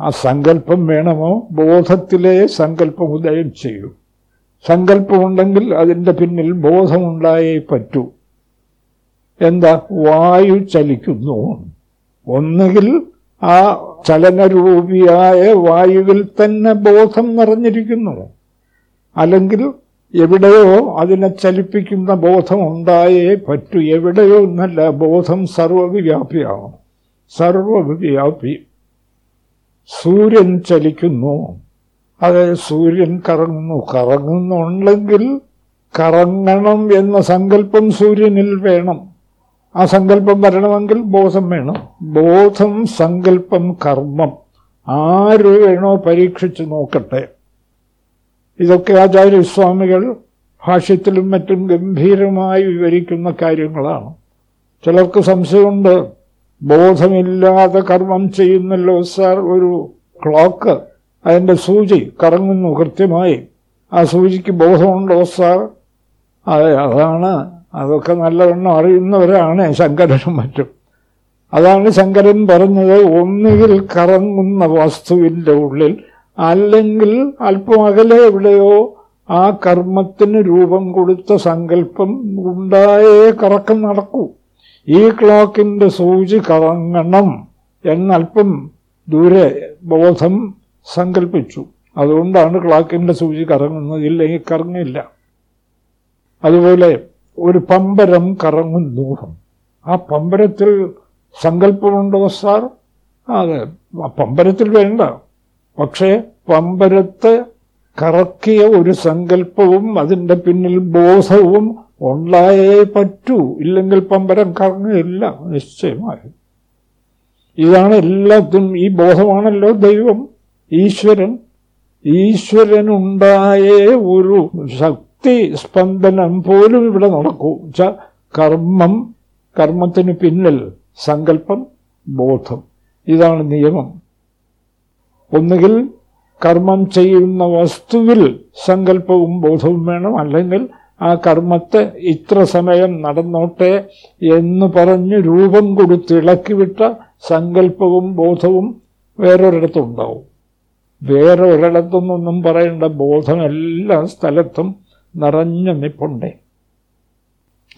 ആ സങ്കല്പം വേണമോ? ബോധത്തിലെ സങ്കല്പം ഉദയം ചെയ്യൂ. സങ്കല്പമുണ്ടെങ്കിൽ അതിന്റെ പിന്നിൽ ബോധമുണ്ടായേ പറ്റൂ. എന്താ? വായു ചലിക്കുന്നു. ഒന്നുകിൽ ആ ചലനരൂപിയായ വായുവിൽ തന്നെ ബോധം നിറഞ്ഞിരിക്കുന്നു. അല്ലെങ്കിൽ എവിടെയോ അതിനെ ചലിപ്പിക്കുന്ന ബോധം ഉണ്ടായേ പറ്റൂ. എവിടെയോ എന്നല്ല ബോധം സർവവ്യാപിയാണ് സർവവ്യാപി. സൂര്യൻ ചലിക്കുന്നു. അതായത് സൂര്യൻ കറങ്ങുന്നു. കറങ്ങുന്നുണ്ടെങ്കിൽ കറങ്ങണം എന്ന സങ്കല്പം സൂര്യനിൽ വേണം. ആ സങ്കല്പം വരണമെങ്കിൽ ബോധം വേണം. ബോധം സങ്കല്പം കർമ്മം ആര് വേണോ പരീക്ഷിച്ചു നോക്കട്ടെ. ഇതൊക്കെ ആചാര്യസ്വാമികൾ ഭാഷ്യത്തിലും മറ്റും ഗംഭീരമായി വിവരിക്കുന്ന കാര്യങ്ങളാണ്. ചിലർക്ക് സംശയമുണ്ട് ബോധമില്ലാതെ കർമ്മം ചെയ്യുന്നല്ലോ സാർ ഒരു ക്ലോക്ക് അതിന്റെ സൂചി കറങ്ങുന്നു കൃത്യമായി. ആ സൂചിക്ക് ബോധമുണ്ടോ സാർ? അതെ അതാണ്. അതൊക്കെ നല്ലവണ്ണം അറിയുന്നവരാണ് ശങ്കരനും മറ്റും. അതാണ് ശങ്കരൻ പറഞ്ഞത് ഒന്നുകിൽ കറങ്ങുന്ന വസ്തുവിന്റെ ഉള്ളിൽ അല്ലെങ്കിൽ അല്പം അകലെ എവിടെയോ ആ കർമ്മത്തിന് രൂപം കൊടുത്ത സങ്കല്പം ഉണ്ടായേ കറക്കം നടക്കൂ. ഈ ക്ലോക്കിന്റെ സൂചി കറങ്ങണം എന്നല്പം ദൂരെ ബോധം സങ്കല്പിച്ചു. അതുകൊണ്ടാണ് ക്ലോക്കിന്റെ സൂചി കറങ്ങുന്നത്. ഇല്ലെങ്കിൽ കറങ്ങില്ല. അതുപോലെ ഒരു പമ്പരം കറങ്ങുന്നു. ആ പമ്പരത്തിൽ സങ്കല്പമുണ്ടോ സാർ? അതെ പമ്പരത്തിൽ വേണ്ട. പക്ഷേ പമ്പരത്ത് കറക്കിയ ഒരു സങ്കല്പവും അതിന്റെ പിന്നിൽ ബോധവും ഉണ്ടായേ പറ്റൂ. ഇല്ലെങ്കിൽ പമ്പരം കറങ്ങില്ല നിശ്ചയമായും. ഇതാണ് എല്ലാത്തിനും ഈ ബോധമാണല്ലോ ദൈവം. ഈശ്വരൻ ഈശ്വരനുണ്ടായേ ഒരു ശക്തി സ്പന്ദനം പോലും ഇവിടെ നടക്കൂ. കർമ്മം കർമ്മത്തിന് പിന്നിൽ സങ്കല്പം ബോധം. ഇതാണ് നിയമം. ഒന്നുകിൽ കർമ്മം ചെയ്യുന്ന വസ്തുവിൽ സങ്കല്പവും ബോധവും വേണം അല്ലെങ്കിൽ ആ കർമ്മത്തെ ഇത്ര സമയം നടന്നോട്ടെ എന്ന് പറഞ്ഞ് രൂപം കൊടുത്ത് ഇളക്കിവിട്ട സങ്കല്പവും ബോധവും വേറൊരിടത്തുണ്ടാവും വേറെ ഒരിടത്തുനിന്നൊന്നും പറയേണ്ട ബോധം എല്ലാ സ്ഥലത്തും നിറഞ്ഞു നിപ്പുണ്ടേ.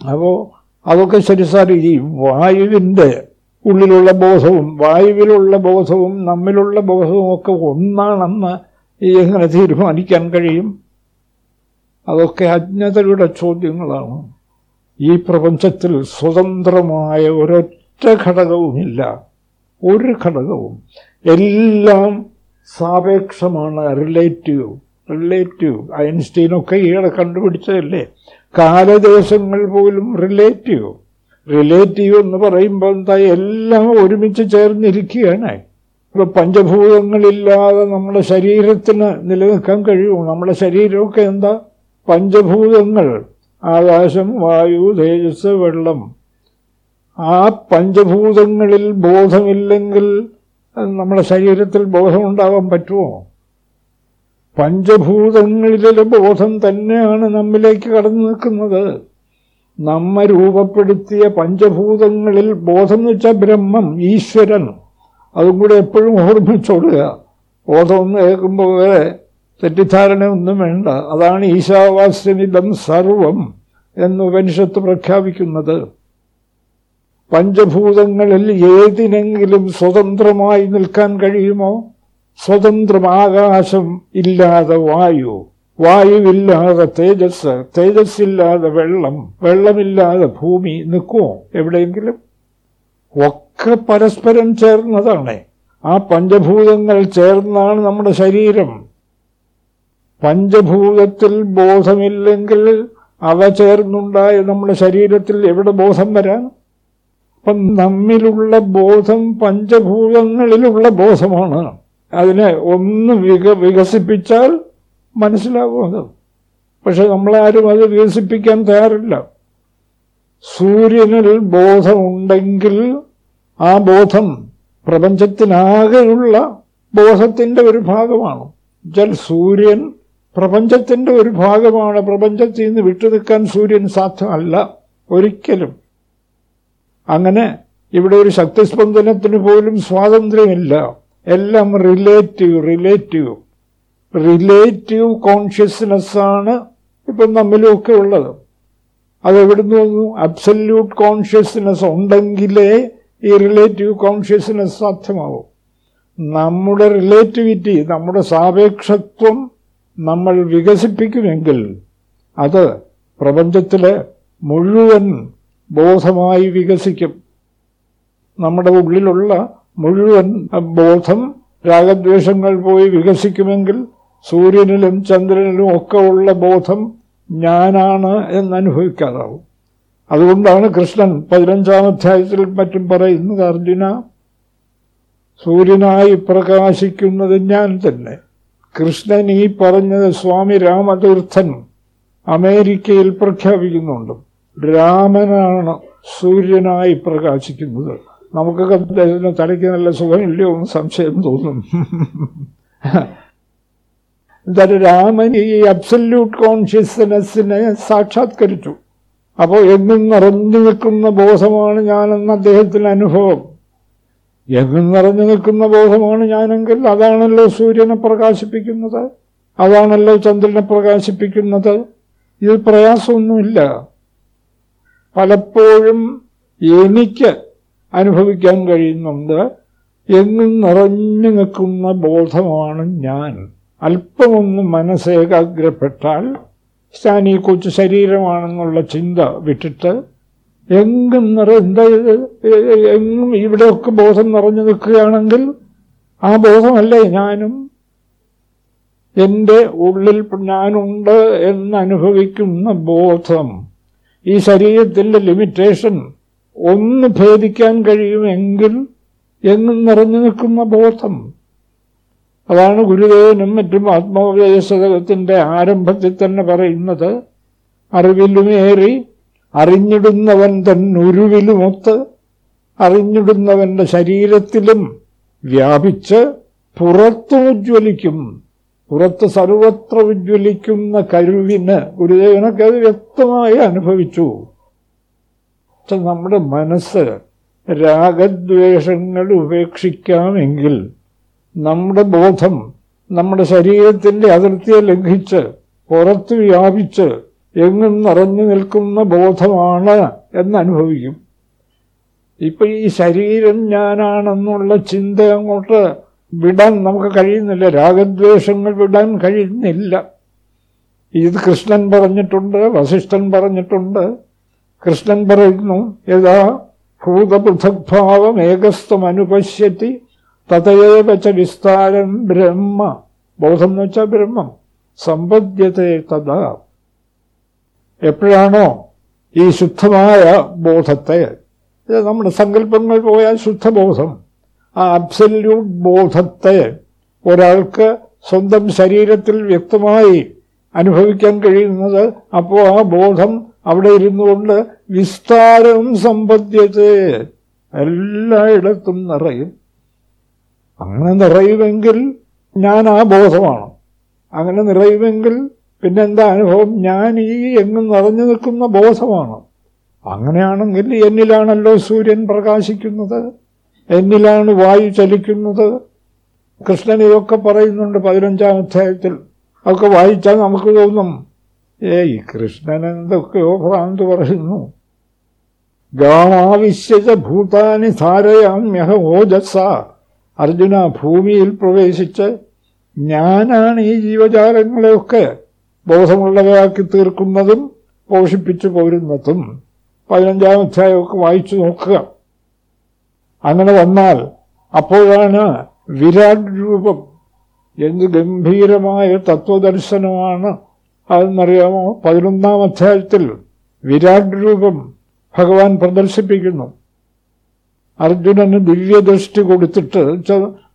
അപ്പോൾ അതൊക്കെ ശരി സാർ ഈ വായുവിന്റെ ഉള്ളിലുള്ള ബോധവും വായുവിലുള്ള ബോധവും നമ്മിലുള്ള ബോധവും ഒക്കെ ഒന്നാണെന്ന് എങ്ങനെ തീരുമാനിക്കാൻ കഴിയും? അതൊക്കെ അജ്ഞതയുടെ ചോദ്യങ്ങളാണ്. ഈ പ്രപഞ്ചത്തിൽ സ്വതന്ത്രമായ ഒരൊറ്റ ഘടകവുമില്ല. ഒരു ഘടകവും. എല്ലാം സാപേക്ഷമാണ്. Relative relative. ഐൻസ്റ്റീനൊക്കെ ഈയിടെ കണ്ടുപിടിച്ചതല്ലേ? കാലദേശങ്ങൾ പോലും റിലേറ്റീവ്. റിലേറ്റീവ് എന്ന് പറയുമ്പോൾ എന്താ എല്ലാം ഒരുമിച്ച് ചേർന്നിരിക്കുകയാണ്. ഇപ്പൊ പഞ്ചഭൂതങ്ങളില്ലാതെ നമ്മുടെ ശരീരത്തിന് നിലനിൽക്കാൻ കഴിയുമോ? നമ്മുടെ ശരീരമൊക്കെ എന്താ? പഞ്ചഭൂതങ്ങൾ. ആകാശം വായു തേജസ് വെള്ളം. ആ പഞ്ചഭൂതങ്ങളിൽ ബോധമില്ലെങ്കിൽ നമ്മുടെ ശരീരത്തിൽ ബോധമുണ്ടാകാൻ പറ്റുമോ? പഞ്ചഭൂതങ്ങളിലെ ബോധം തന്നെയാണ് നമ്മിലേക്ക് കടന്നു നിൽക്കുന്നത്. നമ്മ രൂപപ്പെടുത്തിയ പഞ്ചഭൂതങ്ങളിൽ ബോധം എന്ന് വെച്ചാൽ ബ്രഹ്മം ഈശ്വരൻ. അതും കൂടെ എപ്പോഴും ഓർമ്മിച്ചോടുക ബോധം കേൾക്കുമ്പോൾ വേറെ തെറ്റിദ്ധാരണ ഒന്നും വേണ്ട. അതാണ് ഈശാവാസ്യമിതം സർവം എന്ന് ഉപനിഷത്ത് പ്രഖ്യാപിക്കുന്നത്. പഞ്ചഭൂതങ്ങളിൽ ഏതിനെങ്കിലും സ്വതന്ത്രമായി നിൽക്കാൻ കഴിയുമോ? സ്വതന്ത്രം ആകാശം ഇല്ലാതെ വായു. വായുവില്ലാതെ തേജസ് തേജസ്സില്ലാതെ വെള്ളം വെള്ളമില്ലാതെ ഭൂമി നിൽക്കുമോ? എവിടെയെങ്കിലും? ഒക്കെ പരസ്പരം ചേർന്നതാണ്. ആ പഞ്ചഭൂതങ്ങൾ ചേർന്നാണ് നമ്മുടെ ശരീരം. പഞ്ചഭൂതത്തിൽ ബോധമില്ലെങ്കിൽ അവ ചേർന്നുണ്ടായ നമ്മുടെ ശരീരത്തിൽ എവിടെ ബോധം വരാൻ? അപ്പം നമ്മിലുള്ള ബോധം പഞ്ചഭൂതങ്ങളിലുള്ള ബോധമാണ്. അതിനെ ഒന്ന് വിക വികസിപ്പിച്ചാൽ മനസ്സിലാകും അത്? പക്ഷെ നമ്മളാരും അത് വികസിപ്പിക്കാൻ തയ്യാറില്ല. സൂര്യനിൽ ബോധമുണ്ടെങ്കിൽ ആ ബോധം പ്രപഞ്ചത്തിനാകെയുള്ള ബോധത്തിന്റെ ഒരു ഭാഗമാണ്. വെച്ചാൽ സൂര്യൻ പ്രപഞ്ചത്തിന്റെ ഒരു ഭാഗമാണ്. പ്രപഞ്ചത്തിൽ നിന്ന് വിട്ടുനിൽക്കാൻ സൂര്യൻ സാധ്യമല്ല. ഒരിക്കലും. അങ്ങനെ ഇവിടെ ഒരു ശക്തിസ്പന്ദനത്തിന് പോലും സ്വാതന്ത്ര്യമില്ല. എല്ലാം റിലേറ്റീവ് റിലേറ്റീവ് റിലേറ്റീവ് കോൺഷ്യസ്നെസ്സാണ് ഇപ്പം നമ്മിലുമൊക്കെ ഉള്ളത്. അതെവിടുന്ന് വന്നു? അബ്സല്യൂട്ട് കോൺഷ്യസ്നെസ് ഉണ്ടെങ്കിലേ ഈ റിലേറ്റീവ് കോൺഷ്യസ്നെസ് സാധ്യമാവും. നമ്മുടെ റിലേറ്റിവിറ്റി നമ്മുടെ സാപേക്ഷത്വം നമ്മൾ വികസിപ്പിക്കുമെങ്കിൽ അത് പ്രപഞ്ചത്തിലെ മുഴുവൻ ബോധമായി വികസിക്കും. നമ്മുടെ ഉള്ളിലുള്ള മുഴുവൻ ബോധം രാഗദ്വേഷങ്ങൾ പോയി വികസിക്കുമെങ്കിൽ സൂര്യനിലും ചന്ദ്രനിലും ഒക്കെ ഉള്ള ബോധം ഞാനാണ് എന്നനുഭവിക്കാറാവും. അതുകൊണ്ടാണ് കൃഷ്ണൻ പതിനഞ്ചാം അധ്യായത്തിൽ മറ്റും പറയുന്നത് അർജുന സൂര്യനായി പ്രകാശിക്കുന്നത് ഞാൻ തന്നെ. കൃഷ്ണൻ ഈ പറഞ്ഞത് സ്വാമി രാമതീർത്ഥൻ അമേരിക്കയിൽ പ്രഖ്യാപിക്കുന്നുണ്ട്. രാമനാണ് സൂര്യനായി പ്രകാശിക്കുന്നത്. നമുക്കൊക്കെ തലയ്ക്ക് നല്ല സുഖമില്ലയോ എന്ന് സംശയം തോന്നും. എന്തായാലും രാമൻ ഈ അബ്സല്യൂട്ട് കോൺഷ്യസ്നെസ്സിനെ സാക്ഷാത്കരിച്ചു. അപ്പോൾ എന്നും നിറഞ്ഞു നിൽക്കുന്ന ബോധമാണ് ഞാനെന്ന് അദ്ദേഹത്തിന് അനുഭവം. എന്നും നിറഞ്ഞു നിൽക്കുന്ന ബോധമാണ് ഞാനെങ്കിൽ അതാണല്ലോ സൂര്യനെ പ്രകാശിപ്പിക്കുന്നത്. അതാണല്ലോ ചന്ദ്രനെ പ്രകാശിപ്പിക്കുന്നത്. ഇത് പ്രയാസമൊന്നുമില്ല. പലപ്പോഴും എനിക്ക് അനുഭവിക്കാൻ കഴിയുന്നുണ്ട്. എങ്ങും നിറഞ്ഞു നിൽക്കുന്ന ബോധമാണ് ഞാൻ. അല്പമൊന്ന് മനസ്സേകാഗ്രപ്പെട്ടാൽ ഞാൻ ഈ കൊച്ചു ശരീരമാണെന്നുള്ള ചിന്ത വിട്ടിട്ട് എങ്ങും നിറ എന്താ എങ്ങും ഇവിടെയൊക്കെ ബോധം നിറഞ്ഞു നിൽക്കുകയാണെങ്കിൽ ആ ബോധമല്ലേ ഞാനും? എന്റെ ഉള്ളിൽ ഞാനുണ്ട് എന്നനുഭവിക്കുന്ന ബോധം ഈ ശരീരത്തിന്റെ ലിമിറ്റേഷൻ ഒന്ന് ഭേദിക്കാൻ കഴിയുമെങ്കിൽ എങ്ങും നിറഞ്ഞു നിൽക്കുന്ന ബോധം അതാണ് ഗുരുദേവനും മറ്റും ആത്മോപദേശകത്തിന്റെ ആരംഭത്തിൽ തന്നെ പറയുന്നത്. അറിവിലുമേറി അറിഞ്ഞിടുന്നവൻ തന്നുരുവിലുമൊത്ത് അറിഞ്ഞിടുന്നവന്റെ ശരീരത്തിലും വ്യാപിച്ച് പുറത്തുജ്വലിക്കും പുറത്ത് സർവത്ര ഉജ്വലിക്കുന്ന കരുവിന് ഗുരുദേവനൊക്കെ അത് വ്യക്തമായി അനുഭവിച്ചു. നമ്മുടെ മനസ്സ് രാഗദ്വേഷങ്ങൾ ഉപേക്ഷിക്കാമെങ്കിൽ നമ്മുടെ ബോധം നമ്മുടെ ശരീരത്തിന്റെ അതിർത്തിയെ ലംഘിച്ച് പുറത്ത് വ്യാപിച്ച് എങ്ങും നിറഞ്ഞു നിൽക്കുന്ന ബോധമാണ് എന്നനുഭവിക്കും ഇപ്പൊ ഈ ശരീരം ഞാനാണെന്നുള്ള ചിന്ത അങ്ങോട്ട് വിടാൻ നമുക്ക് കഴിയുന്നില്ല. രാഗദ്വേഷങ്ങൾ വിടാൻ കഴിയുന്നില്ല. ഇത് കൃഷ്ണൻ പറഞ്ഞിട്ടുണ്ട് വസിഷ്ഠൻ പറഞ്ഞിട്ടുണ്ട്. കൃഷ്ണൻ പറയുന്നു യഥാ ഭൂതപൃഥക്ഭാവം ഏകസ്ഥം അനുപശ്യത്തി തതയേവ ച വിസ്താരം ബ്രഹ്മ. ബോധം എന്ന് വെച്ചാൽ ബ്രഹ്മം. സമ്പദ്യത്തെ തഥാ. എപ്പോഴാണോ ഈ ശുദ്ധമായ ബോധത്തെ നമ്മുടെ സങ്കല്പങ്ങൾ പോയാൽ ശുദ്ധബോധം. ആ അബ്സല്യൂട്ട് ബോധത്തെ ഒരാൾക്ക് സ്വന്തം ശരീരത്തിൽ വ്യക്തമായി അനുഭവിക്കാൻ കഴിയുന്നത് അപ്പോൾ ആ ബോധം അവിടെ ഇരുന്നുകൊണ്ട് വിസ്താരം സമ്പദ്യത്തെ എല്ലായിടത്തും നിറയും. അങ്ങനെ നിറയുമെങ്കിൽ ഞാൻ ആ ബോധമാണ് അങ്ങനെ നിറയുമെങ്കിൽ പിന്നെന്താ അനുഭവം? ഞാൻ ഈ എങ്ങും നിറഞ്ഞു നിൽക്കുന്ന ബോധമാണ്. അങ്ങനെയാണെങ്കിൽ എന്നിലാണല്ലോ സൂര്യൻ പ്രകാശിക്കുന്നത്? എന്നിലാണ് വായു ചലിക്കുന്നത്? കൃഷ്ണൻ ഇതൊക്കെ പറയുന്നുണ്ട് പതിനഞ്ചാം അധ്യായത്തിൽ. അതൊക്കെ വായിച്ചാൽ നമുക്ക് തോന്നും ഈ കൃഷ്ണൻ എന്തൊക്കെയോ ഭ്രാന്ത് പറയുന്നു. ഗാമാവിശ്യജ ഭൂതാനി ധാരയാമ്യഹ ഓജസ്സ അർജുന ഭൂമിയിൽ പ്രവേശിച്ച് ഞാനാണ് ഈ ജീവജാലങ്ങളെയൊക്കെ ബോധമുള്ളവയാക്കി തീർക്കുന്നതും പോഷിപ്പിച്ചു പോരുന്നതും പതിനഞ്ചാം അധ്യായമൊക്കെ വായിച്ചു നോക്കുക. അങ്ങനെ വന്നാൽ അപ്പോഴാണ് വിരാട് രൂപം എന്ത് ഗംഭീരമായ തത്വദർശനമാണ് അതെന്നറിയാമോ? പതിനൊന്നാം അധ്യായത്തിൽ വിരാട് രൂപം ഭഗവാൻ പ്രദർശിപ്പിക്കുന്നു. അർജുനന് ദിവ്യദൃഷ്ടി കൊടുത്തിട്ട്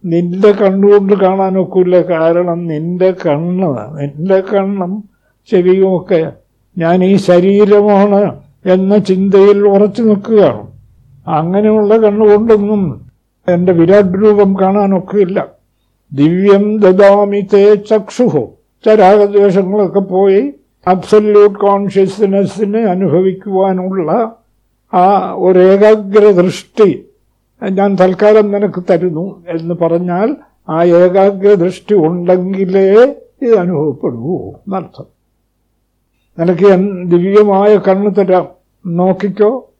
നിന്റെ കണ്ണുകൊണ്ട് കാണാനൊക്കില്ല കാരണം നിന്റെ കണ്ണ് നിന്റെ കണ്ണും ചെവിയുമൊക്കെ ഞാൻ ഈ ശരീരമാണ് എന്ന ചിന്തയിൽ ഉറച്ചു നിൽക്കുകയാണ്. അങ്ങനെയുള്ള കണ്ണുകൊണ്ടൊന്നും എന്റെ വിരാട് രൂപം കാണാനൊക്കില്ല. ദിവ്യം ദദാമി ചക്ഷുഹോ. ചരാഗദ്വേഷങ്ങളൊക്കെ പോയി അബ്സല്യൂട്ട് കോൺഷ്യസ്നെസ്സിനെ അനുഭവിക്കുവാനുള്ള ആ ഒരേകാഗ്ര ദൃഷ്ടി ഞാൻ തൽക്കാലം നിനക്ക് തരുന്നു എന്ന് പറഞ്ഞാൽ ആ ഏകാഗ്ര ദൃഷ്ടി ഉണ്ടെങ്കിലേ ഇത് അനുഭവപ്പെടൂ എന്നർത്ഥം. നിനക്ക് ദിവ്യമായ കണ്ണ് തരാം. നോക്കിക്കോ.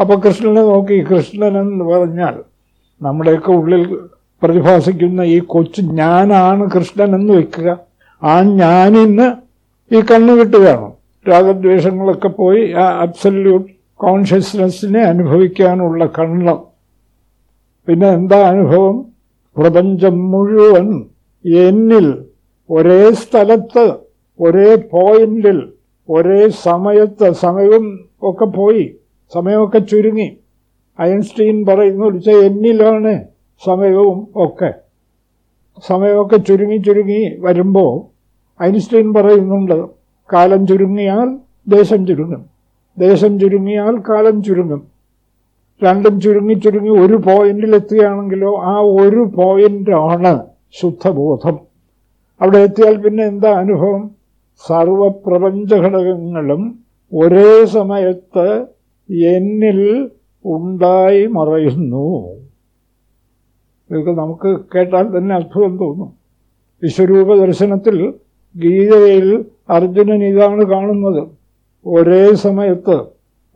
അപ്പൊ കൃഷ്ണനെ നോക്കി. കൃഷ്ണൻ എന്ന് പറഞ്ഞാൽ നമ്മുടെയൊക്കെ ഉള്ളിൽ പ്രതിഭാസിക്കുന്ന ഈ കൊച്ചു ഞാനാണ് കൃഷ്ണൻ എന്ന് വെക്കുക. ആ ഞാനിന്ന് ഈ കണ്ണ് കിട്ടുകയാണ് രാഗദ്വേഷങ്ങളൊക്കെ പോയി ആ അബ്സല്യൂട്ട് കോൺഷ്യസ്നെസ്സിനെ അനുഭവിക്കാനുള്ള കണ്ണ്. പിന്നെ എന്താ അനുഭവം പ്രപഞ്ചം മുഴുവൻ എന്നിൽ ഒരേ സ്ഥലത്ത് ഒരേ പോയിന്റിൽ ഒരേ സമയത്ത് സമയവും ഒക്കെ പോയി സമയമൊക്കെ ചുരുങ്ങി. ഐൻസ്റ്റീൻ പറയുന്നു വെച്ചാൽ എന്നിലാണ് സമയവും ഒക്കെ. സമയമൊക്കെ ചുരുങ്ങി ചുരുങ്ങി വരുമ്പോൾ ഐൻസ്റ്റീൻ പറയുന്നുണ്ട് കാലം ചുരുങ്ങിയാൽ ദേശം ചുരുങ്ങും. ദേശം ചുരുങ്ങിയാൽ കാലം ചുരുങ്ങും. രണ്ടും ചുരുങ്ങി ചുരുങ്ങി ഒരു പോയിന്റിൽ എത്തുകയാണെങ്കിലോ ആ ഒരു പോയിന്റാണ് ശുദ്ധബോധം. അവിടെ എത്തിയാൽ പിന്നെ എന്താ അനുഭവം? സർവപ്രപഞ്ച ഘടകങ്ങളും ഒരേ സമയത്ത് എന്നിൽ ഉണ്ടായി മറയുന്നു. ഇതൊക്കെ നമുക്ക് കേട്ടാൽ തന്നെ അത്ഭുതം തോന്നും. വിശ്വരൂപ ദർശനത്തിൽ ഗീതയിൽ അർജുനൻ ഇതാണ് കാണുന്നത്. ഒരേ സമയത്ത്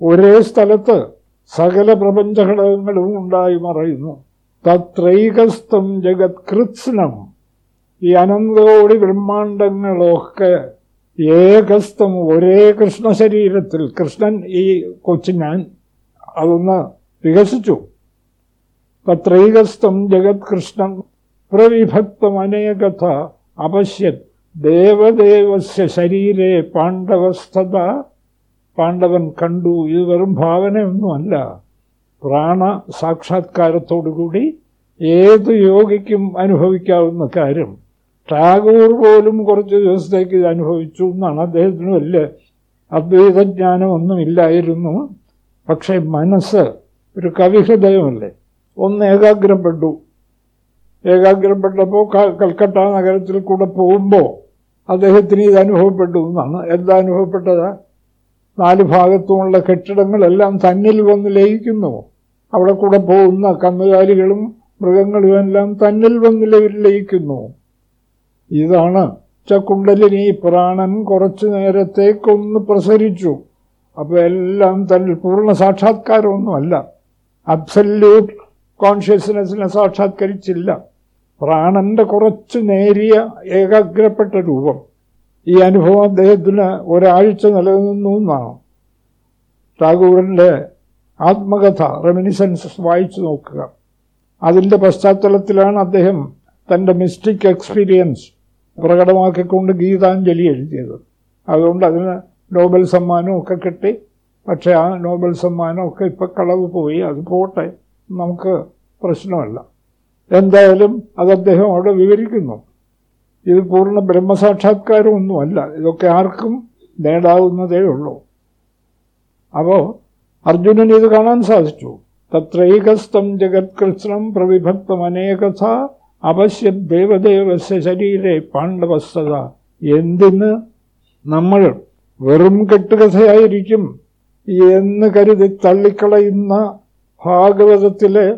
ഒരേ സ്ഥലത്ത് സകല പ്രപഞ്ചഘടകങ്ങളും ഉണ്ടായി മറയുന്നു. തത്രൈകസ്ഥം ജഗത് കൃത്സ്നം. ഈ അനന്തകോടി ബ്രഹ്മാണ്ടങ്ങളൊക്കെ ഏകസ്തം ഒരേ കൃഷ്ണ ശരീരത്തിൽ കൃഷ്ണൻ ഈ കൊച്ചു ഞാൻ അതൊന്ന് വികസിച്ചു. തത്രൈകസ്ഥം ജഗത് കൃഷ്ണൻ പ്രവിഭക്തം അനേകഥ അപശ്യത് ദേവദേവസ്യ ശരീരേ പാണ്ഡവസ്ഥത പാണ്ഡവൻ കണ്ടു. ഇത് വെറും ഭാവനയൊന്നുമല്ല. പ്രാണ സാക്ഷാത്കാരത്തോടുകൂടി ഏത് യോഗിക്കും അനുഭവിക്കാവുന്ന കാര്യം. ടാഗോർ പോലും കുറച്ച് ദിവസത്തേക്ക് ഇത് അനുഭവിച്ചു എന്നാണ് അദ്ദേഹത്തിന് വലിയ അദ്വൈതജ്ഞാനമൊന്നുമില്ലായിരുന്നു. പക്ഷേ മനസ്സ് ഒരു കവിഹൃദയമല്ലേ? ഒന്ന് ഏകാഗ്രപ്പെട്ടു. ഏകാഗ്രപ്പെട്ടപ്പോൾ കൽക്കട്ട നഗരത്തിൽ കൂടെ പോകുമ്പോൾ അദ്ദേഹത്തിന് ഇത് അനുഭവപ്പെട്ടു എന്നാണ്. എന്താ അനുഭവപ്പെട്ടത്? നാല് ഭാഗത്തുമുള്ള കെട്ടിടങ്ങളെല്ലാം തന്നിൽ വന്ന് ലയിക്കുന്നു. അവിടെ കൂടെ പോകുന്ന കന്നുകാലികളും മൃഗങ്ങളും എല്ലാം തന്നിൽ വന്ന് ലയിക്കുന്നു. ഇതാണ് ചക്കുണ്ടലിനി പ്രാണൻ കുറച്ചു നേരത്തേക്കൊന്ന് പ്രസരിച്ചു. അപ്പോൾ എല്ലാം തന്നിൽ പൂർണ സാക്ഷാത്കാരമൊന്നുമല്ല. അബ്സല്യൂട്ട് കോൺഷ്യസ്നെസ്സിനെ സാക്ഷാത്കരിച്ചില്ല. പ്രാണന്റെ കുറച്ച് നേരിയ ഏകാഗ്രപ്പെട്ട രൂപം. ഈ അനുഭവം അദ്ദേഹത്തിന് ഒരാഴ്ച നിലനിന്നു എന്നാണ്. ടാഗോറിന്റെ ആത്മകഥ റെമിനിസൻസ് വായിച്ചു നോക്കുക. അതിന്റെ പശ്ചാത്തലത്തിലാണ് അദ്ദേഹം തന്റെ മിസ്റ്റിക് എക്സ്പീരിയൻസ് പ്രകടമാക്കിക്കൊണ്ട് ഗീതാഞ്ജലി എഴുതിയത്. അതുകൊണ്ട് അതിന് നോബൽ സമ്മാനമൊക്കെ കിട്ടി. പക്ഷേ ആ നോബൽ സമ്മാനമൊക്കെ ഇപ്പം കളവ് പോയി. അത് പോട്ടെ നമുക്ക് പ്രശ്നമല്ല. എന്തായാലും അത് അദ്ദേഹം അവിടെ വിവരിക്കുന്നു. ഇത് പൂർണ ബ്രഹ്മസാക്ഷാത്കാരമൊന്നുമല്ല. ഇതൊക്കെ ആർക്കും നേടാവുന്നതേ ഉള്ളൂ. അപ്പോൾ അർജുനൻ ഇത് കാണാൻ സാധിച്ചു. തത്രൈകസ്ഥം ജഗത്കൃഷ്ണം പ്രവിഭക്തം അനേകഥ അവശ്യ ദേവദേവസ്യ ശരീരെ പാണ്ഡവസ്ഥത എന്തിന്? നമ്മൾ വെറും കെട്ടുകഥയായിരിക്കും എന്ന് കരുതി തള്ളിക്കളയുന്ന ഭാഗവതത്തിലെ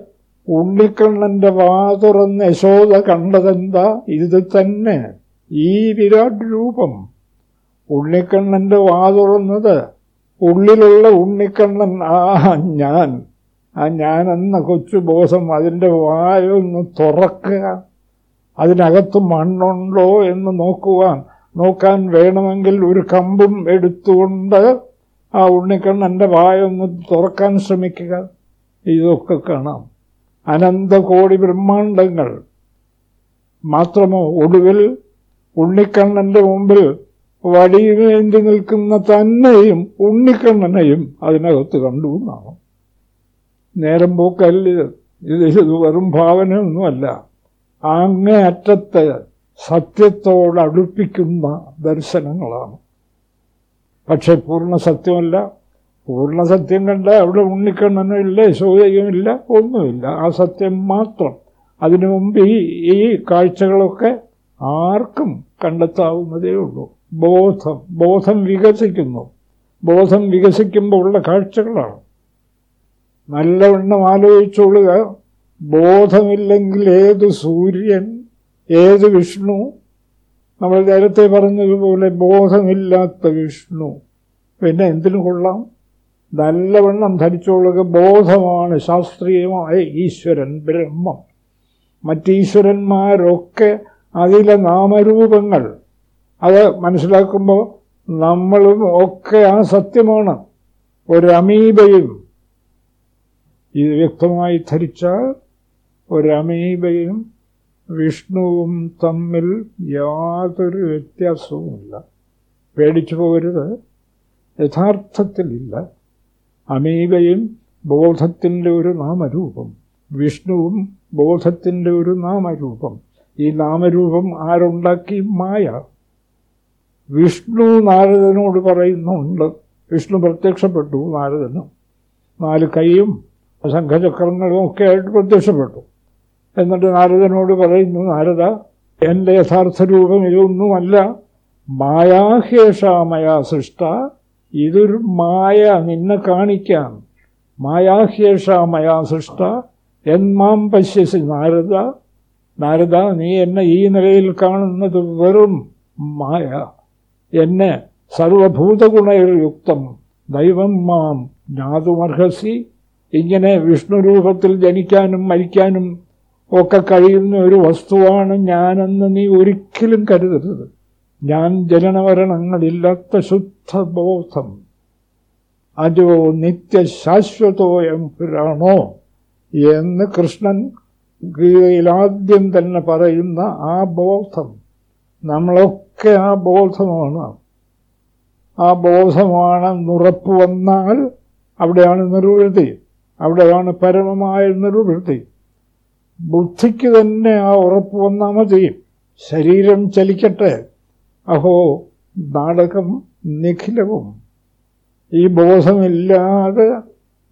ഉണ്ണിക്കണ്ണന്റെ വാതുറന്ന് യശോദ കണ്ടതെന്താ? ഇത് തന്നെ. ഈ വിരാട് രൂപം. ഉണ്ണിക്കണ്ണന്റെ വാതുറന്നത് ഉള്ളിലുള്ള ഉണ്ണിക്കണ്ണൻ. ആ ഞാൻ. ആ ഞാനെന്ന കൊച്ചു ബോധം അതിന്റെ വായൊന്ന് തുറക്കുക. അതിനകത്ത് മണ്ണുണ്ടോ എന്ന് നോക്കുവാൻ നോക്കാൻ വേണമെങ്കിൽ ഒരു കമ്പും എടുത്തുകൊണ്ട് ആ ഉണ്ണിക്കണ്ണന്റെ വായൊന്ന് തുറക്കാൻ ശ്രമിക്കുക. ഇതൊക്കെ കാണാം. അനന്തകോടി ബ്രഹ്മാണ്ടങ്ങൾ മാത്രമോ ഒടുവിൽ ഉണ്ണിക്കണ്ണന്റെ മുമ്പിൽ വടിയിലേന്തി നിൽക്കുന്ന തന്നെയും ഉണ്ണിക്കണ്ണനെയും അതിനകത്ത് കണ്ടു എന്നാണ്. നേരം പോക്കല്ല ഇത് ഇത് വെറും ഭാവനയൊന്നുമല്ല. അങ്ങേ സത്യത്തോടടുപ്പിക്കുന്ന ദർശനങ്ങളാണ്. പക്ഷെ പൂർണ സത്യമല്ല. പൂർണ സത്യം കണ്ട അവിടെ ഉണ്ണിക്കണ്ണനും ഇല്ല ഒന്നുമില്ല. ആ സത്യം മാത്രം. അതിനു മുമ്പ് ഈ ഈ കാഴ്ചകളൊക്കെ ആർക്കും കണ്ടെത്താവുന്നതേ ഉള്ളൂ. ബോധം ബോധം വികസിക്കുന്നു. ബോധം വികസിക്കുമ്പോൾ ഉള്ള കാഴ്ചകളാണ്. നല്ലവണ്ണം ആലോചിച്ചോളുക. ബോധമില്ലെങ്കിൽ ഏത് സൂര്യൻ ഏത് വിഷ്ണു? നമ്മൾ നേരത്തെ പറഞ്ഞതുപോലെ ബോധമില്ലാത്ത വിഷ്ണു. പിന്നെ എന്തിനു കൊള്ളാം? നല്ലവണ്ണം ധരിച്ചുള്ളത് ബോധമാണ് ശാസ്ത്രീയമായ ഈശ്വരൻ ബ്രഹ്മം. മറ്റീശ്വരന്മാരൊക്കെ അതിലെ നാമരൂപങ്ങൾ. അത് മനസ്സിലാക്കുമ്പോൾ നമ്മളും ഒക്കെ ആ സത്യമാണ്. ഒരമീബയും. ഇത് വ്യക്തമായി ധരിച്ചാൽ ഒരമീബയും വിഷ്ണുവും തമ്മിൽ യാതൊരു വ്യത്യാസവുമില്ല. പേടിച്ചു പോകരുത്. യഥാർത്ഥത്തിലില്ല. അമീബയും ബോധത്തിന്റെ ഒരു നാമരൂപം. വിഷ്ണുവും ബോധത്തിന്റെ ഒരു നാമരൂപം. ഈ നാമരൂപം ആരുണ്ടാക്കി? മായ. വിഷ്ണു നാരദനോട് പറയുന്നുണ്ട്. വിഷ്ണു പ്രത്യക്ഷപ്പെട്ടു നാരദനും. നാല് കൈയും സംഘചക്രങ്ങളും ഒക്കെ ആയിട്ട് പ്രത്യക്ഷപ്പെട്ടു. എന്നിട്ട് നാരദനോട് പറയുന്നു നാരദ എന്റെ യഥാർത്ഥ രൂപം ഇതൊന്നുമല്ല. മായാഹേഷാമയാ സൃഷ്ട. ഇതൊരു മായ നിന്നെ കാണിക്കാം. മായാശേഷ സൃഷ്ട. എന്മാം പശ്യസി നാരദ. നാരദ നീ എന്നെ ഈ നിലയിൽ കാണുന്നത് വെറും മായ. എന്നെ സർവഭൂതഗുണയുക്തം. ദൈവം മാം ജ്ഞാതുമർഹസി. ഇങ്ങനെ വിഷ്ണു രൂപത്തിൽ ജനിക്കാനും മരിക്കാനും ഒക്കെ കഴിയുന്ന ഒരു വസ്തുവാണ് ഞാനെന്ന് നീ ഒരിക്കലും കരുതരുത്. ഞാൻ ജനനമരണങ്ങളില്ലാത്ത ശുദ്ധബോധം. അജോ നിത്യശാശ്വതോയം പുരാണോ എന്ന് കൃഷ്ണൻ ഗീതയിൽ ആദ്യം തന്നെ പറയുന്ന ആ ബോധം. നമ്മളൊക്കെ ആ ബോധമാണ്. ആ ബോധമാണെന്നുറപ്പ് വന്നാൽ അവിടെയാണ് നിർവൃത്തി അവിടെയാണ് പരമമായ നിർവൃത്തി ബുദ്ധിക്ക് തന്നെ ആ ഉറപ്പ് വന്നാൽ മതി. ശരീരം ചലിക്കട്ടെ. അഹോ നാടകം നിഖിലവും. ഈ ബോധമില്ലാതെ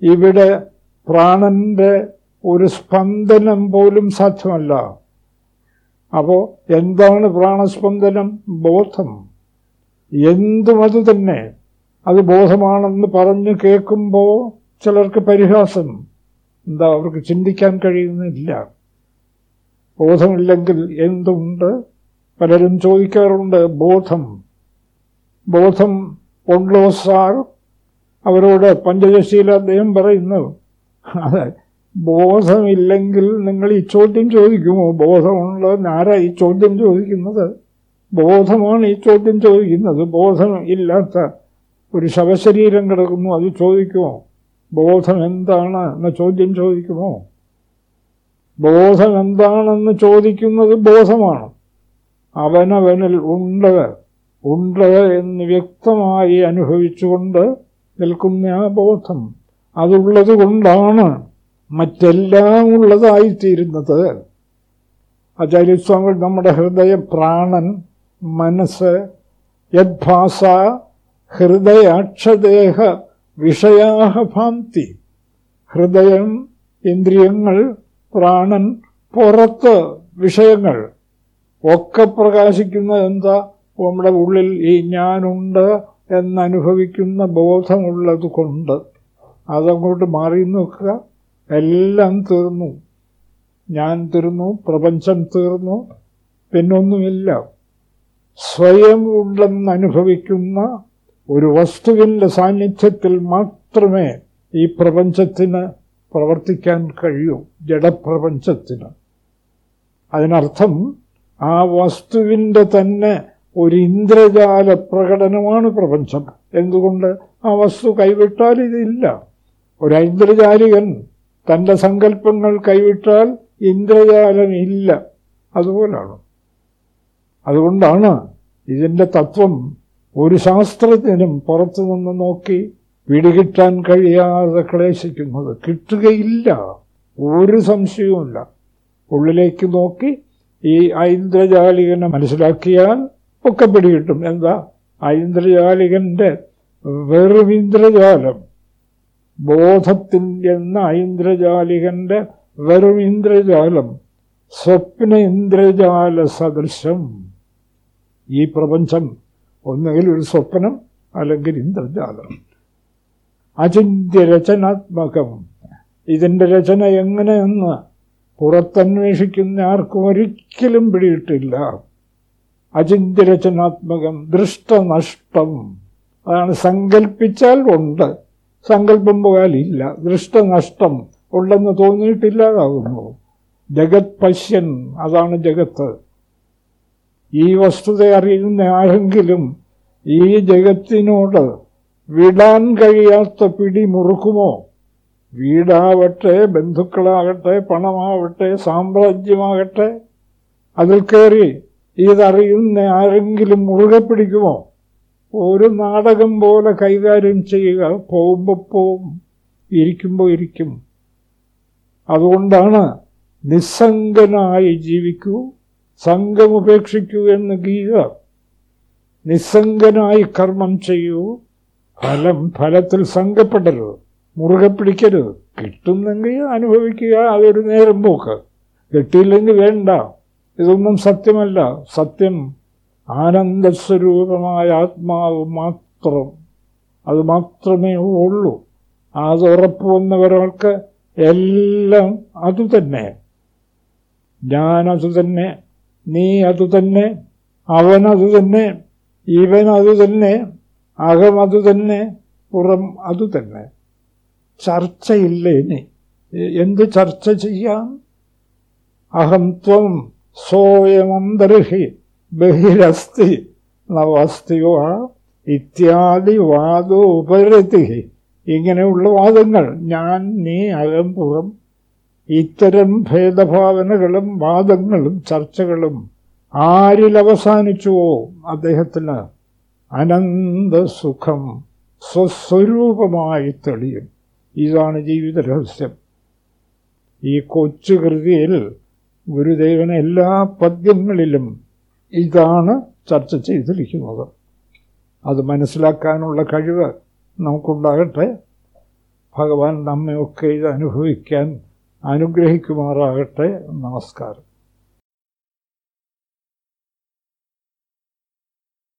ഇവിടെ പ്രാണന്റെ ഒരു സ്പന്ദനം പോലും സാധ്യമല്ല. അപ്പോൾ എന്താണ് പ്രാണസ്പന്ദനം? ബോധം. എന്തും അത് തന്നെ. അത് ബോധമാണെന്ന് പറഞ്ഞു കേൾക്കുമ്പോൾ ചിലർക്ക് പരിഹാസം. എന്താ അവർക്ക് ചിന്തിക്കാൻ കഴിയുന്നില്ല. ബോധമില്ലെങ്കിൽ എന്തുണ്ട്? പലരും ചോദിക്കാറുണ്ട് ബോധം. ബോധം ഉണ്ടോ സാർ? അവരോട് പഞ്ചദശിയിൽ അദ്ദേഹം പറയുന്നു അതെ ബോധമില്ലെങ്കിൽ നിങ്ങൾ ഈ ചോദ്യം ചോദിക്കുമോ? ബോധമുള്ള ആരാ ഈ ചോദ്യം ചോദിക്കുന്നത്? ബോധമാണ് ഈ ചോദ്യം ചോദിക്കുന്നത്. ബോധം ഇല്ലാത്ത ഒരു ശവശരീരം കിടക്കുന്നു അത് ചോദിക്കുമോ? ബോധം എന്താണ് എന്ന ചോദ്യം ചോദിക്കുമോ? ബോധം എന്താണെന്ന് ചോദിക്കുന്നത് ബോധമാണ്. അവനവനിൽ ഉണ്ട് ഉണ്ട് എന്ന് വ്യക്തമായി അനുഭവിച്ചുകൊണ്ട് നിൽക്കുന്ന ആ ബോധം അതുള്ളത് കൊണ്ടാണ് മറ്റെല്ലാം ഉള്ളതായിത്തീരുന്നത്. ആചാര്യസ്വാമികൾ നമ്മുടെ ഹൃദയ പ്രാണൻ മനസ്സ് യദ്ഭാസ ഹൃദയാക്ഷദേഹ വിഷയാഹ ഭാന്തി. ഹൃദയം ഇന്ദ്രിയങ്ങൾ പ്രാണൻ പുറത്ത് വിഷയങ്ങൾ. ഒക്കെ പ്രകാശിക്കുന്ന എന്താ? നമ്മുടെ ഉള്ളിൽ ഈ ഞാനുണ്ട് എന്നനുഭവിക്കുന്ന ബോധമുള്ളത് കൊണ്ട് അതങ്ങോട്ട് മാറി നോക്കുക. എല്ലാം തീർന്നു. ഞാൻ തീർന്നു പ്രപഞ്ചം തീർന്നു പിന്നൊന്നുമില്ല. സ്വയം ഉണ്ടെന്ന് അനുഭവിക്കുന്ന ഒരു വസ്തുവിന്റെ സാന്നിധ്യത്തിൽ മാത്രമേ ഈ പ്രപഞ്ചത്തിന് പ്രവർത്തിക്കാൻ കഴിയൂ. ജഡപ്രപഞ്ചത്തിന്. അതിനർത്ഥം ആ വസ്തുവിന്റെ തന്നെ ഒരു ഇന്ദ്രജാല പ്രകടനമാണ് പ്രപഞ്ചം. എന്തുകൊണ്ട് ആ വസ്തു കൈവിട്ടാൽ ഇതില്ല? ഒരു ഇന്ദ്രജാലികൻ തന്റെ സങ്കല്പങ്ങൾ കൈവിട്ടാൽ ഇന്ദ്രജാലം ഇല്ല. അതുപോലാണ്. അതുകൊണ്ടാണ് ഇതിന്റെ തത്വം ഒരു ശാസ്ത്രജ്ഞനും പുറത്തു നിന്ന് നോക്കി പിടികിട്ടാൻ കഴിയാതെ ക്ലേശിക്കുന്നത്. കിട്ടുകയില്ല. ഒരു സംശയവുമില്ല. ഉള്ളിലേക്ക് നോക്കി ഈ ഐന്ദ്രജാലികനെ മനസ്സിലാക്കിയാൽ ഒക്കെ പിടികിട്ടും. എന്താ? ഐന്ദ്രജാലികന്റെ വെറും ബോധത്തിൽ എന്ന ഐന്ദ്രജാലികന്റെ വെറും ഇന്ദ്രജാലം സ്വപ്ന ഇന്ദ്രജാല സദൃശം. ഈ പ്രപഞ്ചം ഒന്നുകിൽ ഒരു സ്വപ്നം അല്ലെങ്കിൽ ഇന്ദ്രജാലം. അചിന്ത്യ രചനാത്മകം. ഇതിന്റെ രചന എങ്ങനെയെന്ന് പുറത്തന്വേഷിക്കുന്ന ആർക്കും ഒരിക്കലും പിടിയിട്ടില്ല. അചിന്തിരചനാത്മകം ദൃഷ്ടനഷ്ടം. അതാണ് സങ്കല്പിച്ചാൽ ഉണ്ട്. സങ്കല്പം പോയാലില്ല ദൃഷ്ടനഷ്ടം ഉണ്ടെന്ന് തോന്നിയിട്ടില്ലാതാകുന്നു. ജഗത് പശ്യൻ അതാണ് ജഗത്ത്. ഈ വസ്തുത അറിയുന്ന ആരെങ്കിലും ഈ ജഗത്തിനോട് വിടാൻ കഴിയാത്ത പിടി മുറുക്കുമോ? വീടാവട്ടെ ബന്ധുക്കളാകട്ടെ പണമാവട്ടെ സാമ്രാജ്യമാകട്ടെ അതിൽ കയറി ഇതറിയുന്ന ആരെങ്കിലും മുറുകെ പിടിക്കുമോ? ഒരു നാടകം പോലെ കൈകാര്യം ചെയ്യുക പോകുമ്പോൾ പോവും ഇരിക്കുമ്പോൾ ഇരിക്കും. അതുകൊണ്ടാണ് നിസ്സംഗനായി ജീവിക്കൂ സംഘമുപേക്ഷിക്കൂ എന്ന് ഗീത നിസ്സംഗനായി കർമ്മം ചെയ്യൂ ഫലം ഫലത്തിൽ സംഘപ്പെടരുത്. മുറുകെ പിടിക്കരുത്. കിട്ടുന്നെങ്കിൽ അനുഭവിക്കുക. അതൊരു നേരം പോക്ക്. കിട്ടിയില്ലെങ്കിൽ വേണ്ട. ഇതൊന്നും സത്യമല്ല. സത്യം ആനന്ദസ്വരൂപമായ ആത്മാവ് മാത്രം. അത് മാത്രമേ ഉള്ളൂ. അത് ഉറപ്പ് എല്ലാം അതുതന്നെ ഞാനതു തന്നെ. നീ അതുതന്നെ തന്നെ. അവനത് തന്നെ. ഇവൻ അത് തന്നെ. അകം അതു തന്നെ. പുറം അതു തന്നെ. ചർച്ചയില്ലേ എന്ത് ചർച്ച ചെയ്യാം? അഹം ത്വം സോയമന്തർഹി ബഹിരസ്തി നവസ്തിയോ ഇത്യാദി വാദോപരതി ഇങ്ങനെയുള്ള വാദങ്ങൾ ഞാൻ നീ അകം പുറം ഇത്തരം ഭേദഭാവനകളും വാദങ്ങളും ചർച്ചകളും ആരിൽ അവസാനിച്ചുവോ? അദ്ദേഹത്തിന് അനന്തസുഖം സ്വസ്വരൂപമായി തെളിയും. ഇതാണ് ജീവിത രഹസ്യം. ഈ കൊച്ചു കൃതിയിൽ ഗുരുദേവൻ എല്ലാ പദ്യങ്ങളിലും ഇതാണ് ചർച്ച ചെയ്തിരിക്കുന്നത്. അത് മനസ്സിലാക്കാനുള്ള കഴിവ് നമുക്കുണ്ടാകട്ടെ. ഭഗവാൻ നമ്മയൊക്കെ ഇത് അനുഭവിക്കാൻ അനുഗ്രഹിക്കുമാറാകട്ടെ. നമസ്കാരം.